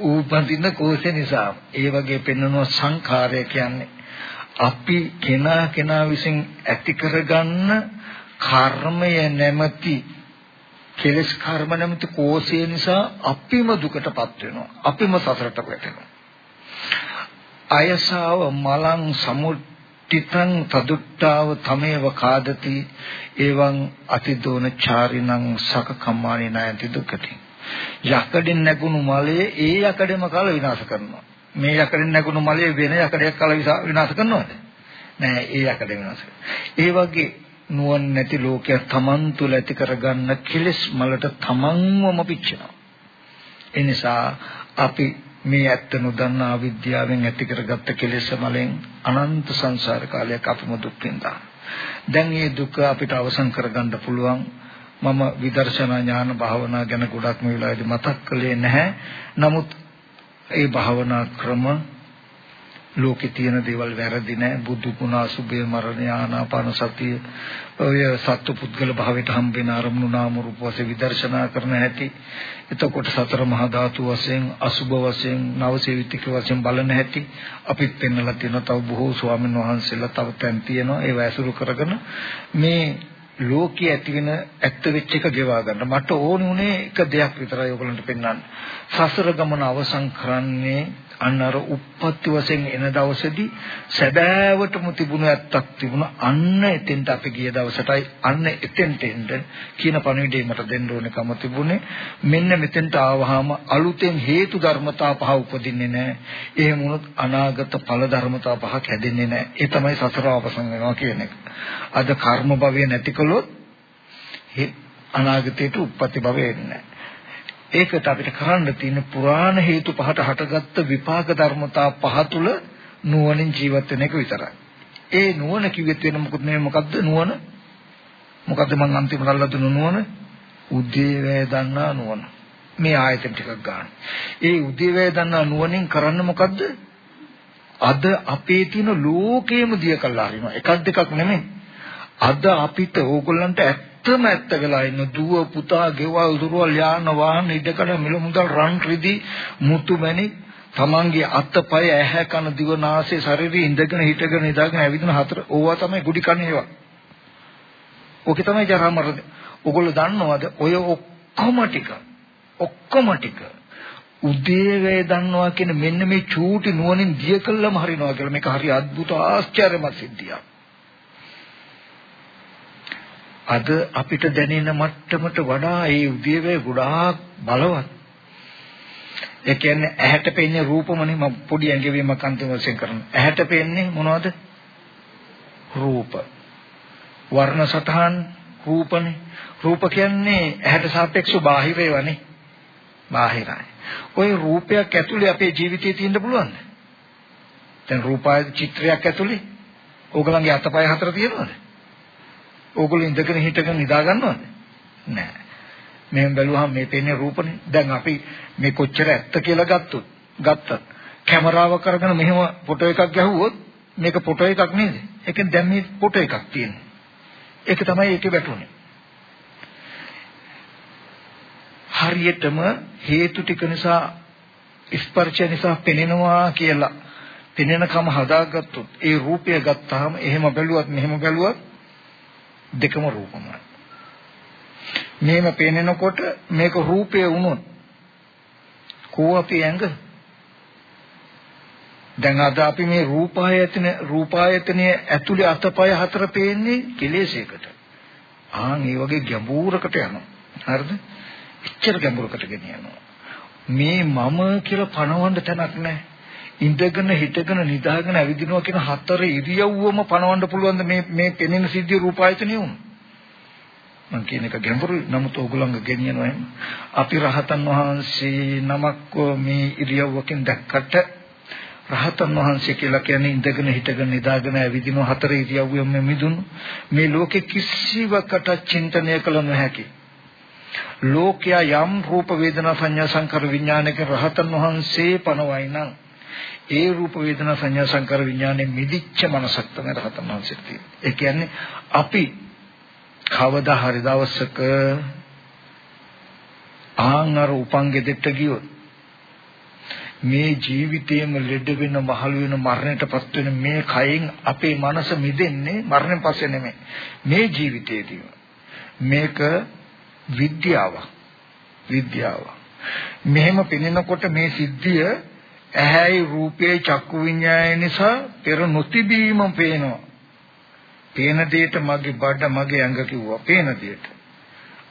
ඌ බඳින කෝෂේ නිසා. ඒ වගේ පෙන්වන සංඛාරය කියන්නේ අපි කෙනා කෙනා විසින් ඇති කරගන්න කර්මය නැමැති කෙලස් කර්ම නැමැති කෝෂය නිසා අපිම දුකටපත් වෙනවා. අපිම සසරට වැටෙනවා. අයසාව මලං සමුට්ඨිතං තදුට්ඨාව තමේව කාදති. එවං අතිදෝන චාරිණං සක කම්මානේ නයන්ති දුක්ඛති. යකඩෙන් නැගුණු මලයේ ඒ යකඩෙම කල විනාශ කරනවා. මේ යකඩෙන් නැගුණු මලයේ වෙන යකඩයක් කල විනාශ කරනවද? නෑ ඒ යකඩ විනාශ ඒ වගේ නුවණ නැති ලෝකයක් Taman තුල ඇති කරගන්න කෙලෙස් මලට Tamanවම පිච්චෙනවා ඒ නිසා අපි මේ ඇත්ත නොදන්නා අවිද්‍යාවෙන් ඇති කරගත්ත කෙලෙස් මලෙන් අනන්ත සංසාර කාලයක් අපිම දුක් විඳා. දැන් මේ දුක අපිට අවසන් කරගන්න පුළුවන්. මම විදර්ශනා ඥාන භාවනා ගැන ගොඩක් මේ වෙලාවේදී මතක් කළේ නැහැ. නමුත් ඒ භාවනා ක්‍රම ලෝකේ තියෙන දේවල් වැරදි නෑ. බුදු ගුණ අසුභය මරණ ආනාපාන සතිය ඔය සත්ව පුද්ගල භාවයට හම්බෙන අරමුණු නාම රූප වශයෙන් විදර්ශනා කරන හැටි. එතකොට සතර මහා ධාතු වශයෙන් අසුභ වශයෙන් නවසේවිතික වශයෙන් බලන හැටි අපිත් පෙන්වලා තියෙනවා. තව බොහෝ ස්වාමීන් වහන්සේලා තව තැන් තියෙනවා. ඒව ඇසුරු කරගෙන මේ ලෝකයේ ඇති වෙන ඇත්ත වෙච්ච එක ගෙවා ගන්න. මට ඕනේ උනේ එක දෙයක් විතරයි ඔයගලන්ට පෙන්වන්න. සසර ගමන අවසන් කරන්නේ අන්න අර උප්පත්ති වශයෙන් එන දවසේදී සැබෑවටම තිබුණු ඇත්තක් තිබුණා අන්න එතෙන්ට අපි ගිය දවසටයි අන්න එතෙන්ට එන්න කියන පණිවිඩය මට දෙන්න ඕනකම තිබුණේ. මෙන්න මෙතෙන්ට ආවහම අලුතෙන් හේතු ධර්මතා පහ උපදින්නේ නැහැ. එහෙම වුණොත් අනාගත ඵල ධර්මතා පහක් හැදෙන්නේ නැහැ. ඒ තමයි සතර අවසන් වෙනවා කියන එක. අද කර්ම භවය නැති කළොත් අනාගතයට උප්පත්ති භවය එන්නේ නැහැ. ඒකට අපිට කරන්න තියෙන පුරාණ හේතු පහට හටගත්ත විපාක ධර්මතා පහ තුල නුවණින් ජීවත් වෙන එක විතරයි. ඒ නුවණ කිව්වෙත් වෙන මොකද නෙමෙයි මොකද්ද නුවණ? මොකද්ද මං අන්තිමට අල්ලා දුන්න නුවණ? උදේවැය දන්නා නුවණ. මේ ආයතන ටිකක් ගන්න. ඒ උදේවැය දන්නා නුවණින් කරන්න මොකද්ද? අද අපේ තියෙන ලෝකේම දිය කළා හරිනවා. එකක් දෙකක් නෙමෙයි. අද අපිට ඕගොල්ලන්ට ඇත්තම ඇත්ත වෙලා ඉන්න දුව පුතා ගෙවල් දුරවල් යාන වාහන ඉඩකඩ මිල මුදල් රන් රිදි මුතු මැණික් තමන්ගේ අත්පය ඇහැ කන දිව නාසය ශරීරය ඉඳගෙන හිටගෙන ඉඳගෙන ඇවිදින හතර ඕවා තමයි ගුඩි කන්නේ ඒවා. ඕකේ තමයි ජරා මරණ. ඔගොල්ලෝ දන්නවද ඔය ඔක්කොම ටික ඔක්කොම ටික උදේ වේ දන්නවා කියන මෙන්න මේ චූටි නුවණින් දිය කළම හරිනවා කියලා මේක හරි අద్భుත ආශ්චර්යමත් සිද්ධියක්. අද අපිට දැනෙන මට්ටමට වඩා ඒ උදේවේ ගොඩාක් බලවත්. ඒ කියන්නේ ඇහැට පෙන්නේ රූපමනේ මම පොඩි ඇඟවීමක් අන්තිම වශයෙන් කරනවා. ඇහැට පෙන්නේ මොනවද? රූප. වර්ණ සටහන් රූපනේ. රූප කියන්නේ ඇහැට සාපේක්ෂව බාහිර ඒවානේ. බාහිරයි. ওই රූපයක් ඇතුලේ අපේ ජීවිතේ තියෙන්න පුළුවන්ද? දැන් රූපාය චිත්‍රයක් ඇතුලේ ඕගලන්ගේ අතපය හතර තියෙනවද? ඕගොල්ලෝ ඉඳගෙන හිටගෙන නිදා ගන්නවද? නෑ. මෙහෙම බැලුවහම මේ පේන්නේ රූපනේ. දැන් අපි මේ කොච්චර ඇත්ත කියලා ගත්තොත් ගත්තත් කැමරාව කරගෙන මෙහෙම ෆොටෝ එකක් ගැහුවොත් මේක ෆොටෝ එකක් නේද? ඒකෙන් දැන් මේ ෆොටෝ එකක් තියෙනවා. ඒක තමයි ඒකේ වැටුනේ. හරියටම හේතු ටික නිසා ස්පර්ශ නිසා පෙනෙනවා කියලා පෙනෙනකම හදාගත්තොත් ඒ රූපය ගත්තාම එහෙම බැලුවත් මෙහෙම බැලුවත් දෙකම රූපමයි. මේම පෙනෙනකොට මේක රූපය වුණොත් කෝ අපි ඇඟ දැන් අද අපි මේ රූපායතන රූපායතනයේ ඇතුලේ අතපය හතර පේන්නේ කෙලෙසයකට. ආන් ඒ වගේ ගැඹුරකට යනවා. හරිද? එච්චර ගැඹුරකට ගෙනියනවා. මේ මම කියලා පණවන්න තැනක් නැහැ. ඉඳගෙන හිටගෙන නිදාගෙන ඇවිදිනවා කියන හතර ඉරියව්වම පණවන්න පුළුවන් මේ මේ පෙනෙන සිද්ධිය රූපායතනිය උන්. මම කියන එක ගැඹුරුයි නමුත් ඕගොල්ලන්ගේ ගෙනියනවා එහෙම. අපි රහතන් වහන්සේ නමක් මේ ඉරියව්වකින් දැක්කට රහතන් වහන්සේ කියලා කියන්නේ ඉඳගෙන හිටගෙන නිදාගෙන ඇවිදින හතර ඉරියව්වෙම මිදුණු මේ ලෝකෙ කිසිවකට චින්තනය කළ නොහැකි ලෝකයා යම් රූප වේදනා සංඥා සංකාර විඥානක රහතන් වහන්සේ පනවයි නම් ඒ රූප වේදනා සංඥා සංකාර විඥානේ මිදිච්ච මනසක් තමයි රහතන් වහන්සේට තියෙන්නේ. ඒ කියන්නේ අපි කවදා හරි දවසක ආංගර උපංගෙදෙට ගියොත් මේ ජීවිතයේම ලෙඩ වෙන මහලු වෙන මරණයටපත් වෙන මේ කයෙන් අපේ මනස මිදෙන්නේ මරණයෙන් පස්සේ නෙමෙයි. මේ ජීවිතයේදී මේක විද්‍යාවක්. විද්‍යාවක්. මෙහෙම පෙනෙනකොට මේ සිද්ධිය ඇහැයි රූපේ චක්කු විඤ්ඤාණය නිසා පෙර නොතිබීම පේනවා. පේන දෙයට මගේ බඩ මගේ ඇඟ කිව්වා. පේන දෙයට.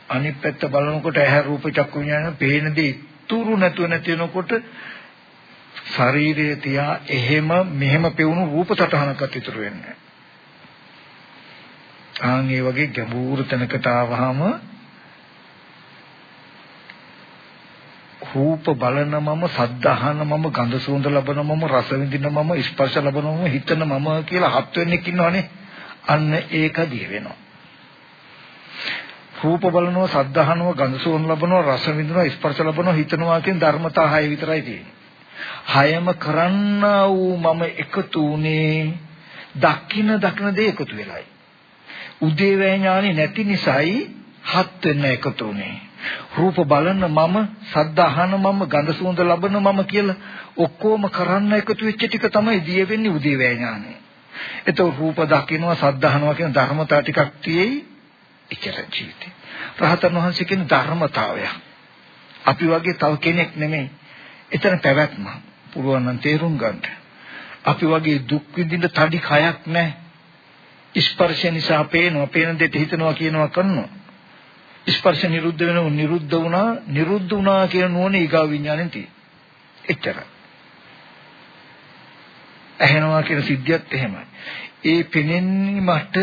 අනිත් පැත්ත බලනකොට ඇහැ රූප චක්කු විඤ්ඤාණය පේන දේ ඉතුරු නැතුව නැති වෙනකොට ශරීරය තියා එහෙම මෙහෙම පෙවුණු රූප සටහනකට ඉතුරු වෙන්නේ. ආන් ඒ වගේ ගැඹුරු තැනකට ආවහම රූප බලන මම සද්ධාහන මම ගඳ සුවඳ ලබන මම රස විඳින මම ස්පර්ශ ලබන මම හිතන මම කියලා හත් වෙන්නෙක් ඉන්නවනේ අන්න ඒක දිය වෙනවා රූප බලනවා සද්ධාහනව ගඳ සුවඳ ලබනවා රස විඳිනවා ස්පර්ශ ලබනවා හිතනවා කියන ධර්මතා හය විතරයි තියෙන්නේ හයම කරන්නා වූ මම එකතු උනේ දකින්න දකින්න දේ එකතු වෙලයි. උදේවැය ඥානෙ නැති නිසායි හත් වෙන්න එකතු උනේ. රූප බලන මම, සද්ද අහන මම, ගඳ සුවඳ ලබන මම කියලා ඔක්කොම කරන්න එකතු වෙච්ච ටික තමයි දිය වෙන්නේ උදේවැය ඥානෙ. එතකොට රූප දකින්නවා, සද්ද අහනවා කියන ධර්මතා ටිකක් තියෙයි ඉච්ඡර ජීවිතේ. රහතන් වහන්සේ කියන ධර්මතාවය. අපි වගේ තව කෙනෙක් නෙමෙයි. එතන පැවැත්මක්. පුළුවන් නම් තේරුම් ගන්න. අපි වගේ දුක් විඳින්න තඩි කයක් නැහැ. ස්පර්ශ නිසා පේනවා, පේන දෙයට හිතනවා කියනවා කරනවා. ස්පර්ශ නිරුද්ධ වෙනව නිරුද්ධ වුණා, නිරුද්ධ වුණා කියන නෝන ඊගා විඥාණයෙන් තියෙයි. එච්චරයි. ඇහෙනවා කියන සිද්ධියත් එහෙමයි. ඒ පෙනෙන්නේ මට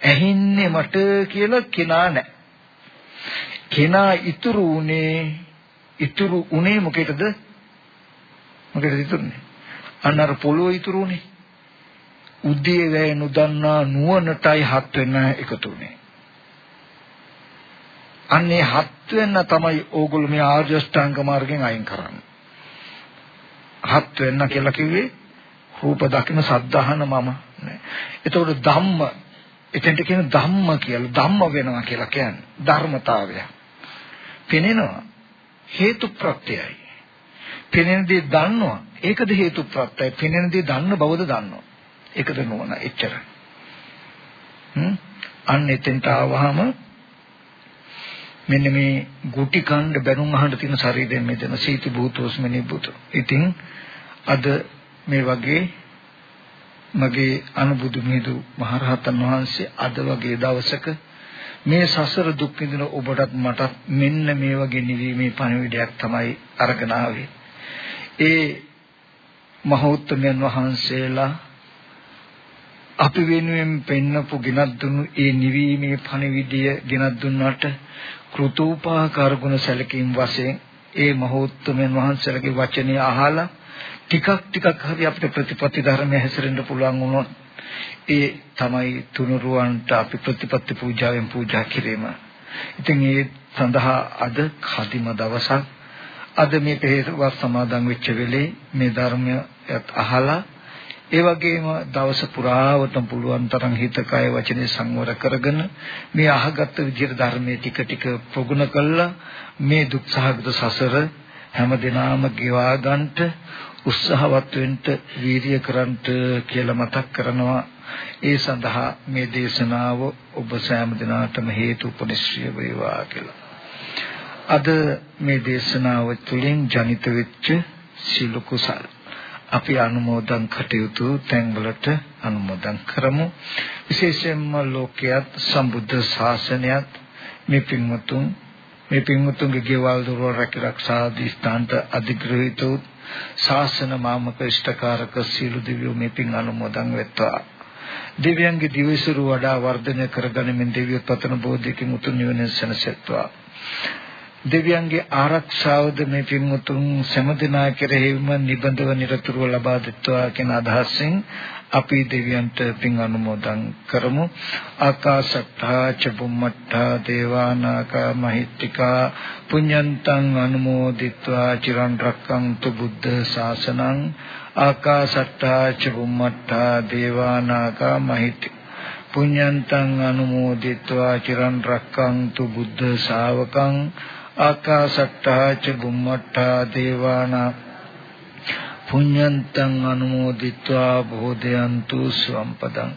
ඇහින්නේ මට කියලා කෙනා නැහැ. කෙනා ඉතුරු උනේ ඉතුරු උනේ මොකේද? මොකද ඉතුරුනේ? අන්න අර පොළොව ඉතුරුනේ. උදේ වැය නොදන්නා නුවණටයි හත් වෙන එකතු වෙන්නේ. අන්නේ හත් වෙන තමයි ඕගොල්ලෝ මේ ආර්ය අෂ්ටාංග මාර්ගයෙන් අයින් කරන්නේ. හත් වෙන්න කියලා කිව්වේ රූප දකින සද්ධාහන මම නේ. එතකොට ධම්ම එතෙන්ට කියන ධම්ම කියලා ධම්ම වෙනවා කියලා කියන්නේ ධර්මතාවය. පෙනෙනවා හේතු ප්‍රත්‍යයයි. පෙනෙන දේ දන්නවා. ඒකද හේතු ප්‍රත්‍යය. පෙනෙන දේ දන්න බවද දන්නවා. ඒකද නෝන එච්චර. හ්ම් අන්න එතෙන්ට ආවහම මෙන්න මේ ගුටි කණ්ඩ බැනුම් අහන්න තියෙන ශරීරයෙන් මෙතන සීති භූතෝස්මනි භූත. ඉතින් අද මේ වගේ මගේ අනුබුදු මිහිඳු මහරහතන් වහන්සේ අද වගේ දවසක මේ සසර දුක් විඳින ඔබටත් මටත් මෙන්න මේ වගේ නිවීමේ පණිවිඩයක් තමයි අරගෙන ආවේ. ඒ මහෞත්මයන් වහන්සේලා අපි වෙනුවෙන් පෙන්නපු ගෙනත් දුන්නු ඒ නිවීමේ පණිවිඩය ගෙනත් දුන්නාට කෘතෝපකාර ගුණ සැලකීම් වශයෙන් ඒ මහෞත්මයන් වහන්සේලාගේ වචනය අහලා ටිකක් ටිකක් හරි අපිට ප්‍රතිපත්ති ධර්මයේ හැසිරෙන්න පුළුවන් වුණොත් ඒ තමයි තුනුරුවන්ට අපි ප්‍රතිපත්ති පූජාවෙන් පූජා කිරීම. ඉතින් ඒ සඳහා අද කදිම දවසක් අද මේ පෙරවස් සමාදන් වෙච්ච වෙලේ මේ ධර්මයත් අහලා ඒ වගේම දවස පුරාවටම පුළුවන් තරම් හිත කය වචනේ සංවර කරගෙන මේ අහගත්ත විදිහට ධර්මයේ ටික ටික ප්‍රගුණ කළා මේ දුක්සහගත සසර හැම දිනාම ගෙවා ගන්නට උත්සාහවත් වෙන්න වීරිය කරන්ට කියලා මතක් කරනවා ඒ සඳහා මේ දේශනාව ඔබ සෑම දිනාටම හේතු උපනිශ්‍රය වේවා කියලා. අද මේ දේශනාව තුළින් ජනිත වෙච්ච සිල් කුසල් අපි අනුමෝදන් කටයුතු තැන්වලට අනුමෝදන් කරමු. විශේෂයෙන්ම ලෝකයක් සම්බුද්ධ ශාසනයත් මේ පින්වතුන් මේ පින්වතුන්ගේ ගෙවල් දොරවල් රැකරක්ෂා දී ස්ථානට අධිග්‍රහිත ශාසන මාමක ඉෂ්ඨකාරක සීල දිව්‍යෝ මේ පින් අනුමෝදන් වෙත්වා. දෙවියන්ගේ දිවිසුරු වඩා වර්ධනය කරගනිමින් දෙවියෝ පතන බෝධියකින් උතුම් නිවන සැනසෙත්වා. දෙවියන්ගේ ආරක්ෂාවද මේ පින්වතුන් සෑමදිනා කෙරෙහිම නිබඳව නිරතුරුව ලබා දෙත්වා කියන අදහසින් අපි දෙවියන්ට පින් අනුමෝදන් කරමු. ආකාශට්ඨා ච බුම්මට්ඨා දේවානාකා මහිත්‍තිකා පුඤ්ඤන්තං අනුමෝදිත්වා චිරන් රැක්කන්තු බුද්ධ ශාසනං. ආකාශට්ඨා ච බුම්මට්ඨා දේවානාකා මහිත්‍තිකා පුඤ්ඤන්තං අනුමෝදිත්වා චිරන් රැක්කන්තු බුද්ධ ශාවකං. ආකාශට්ටා ච බුම්මට්ටා දේවානා පුඤ්ඤන්තං අනුමෝදිත්වා බෝධයන්තු ස්වම්පදං.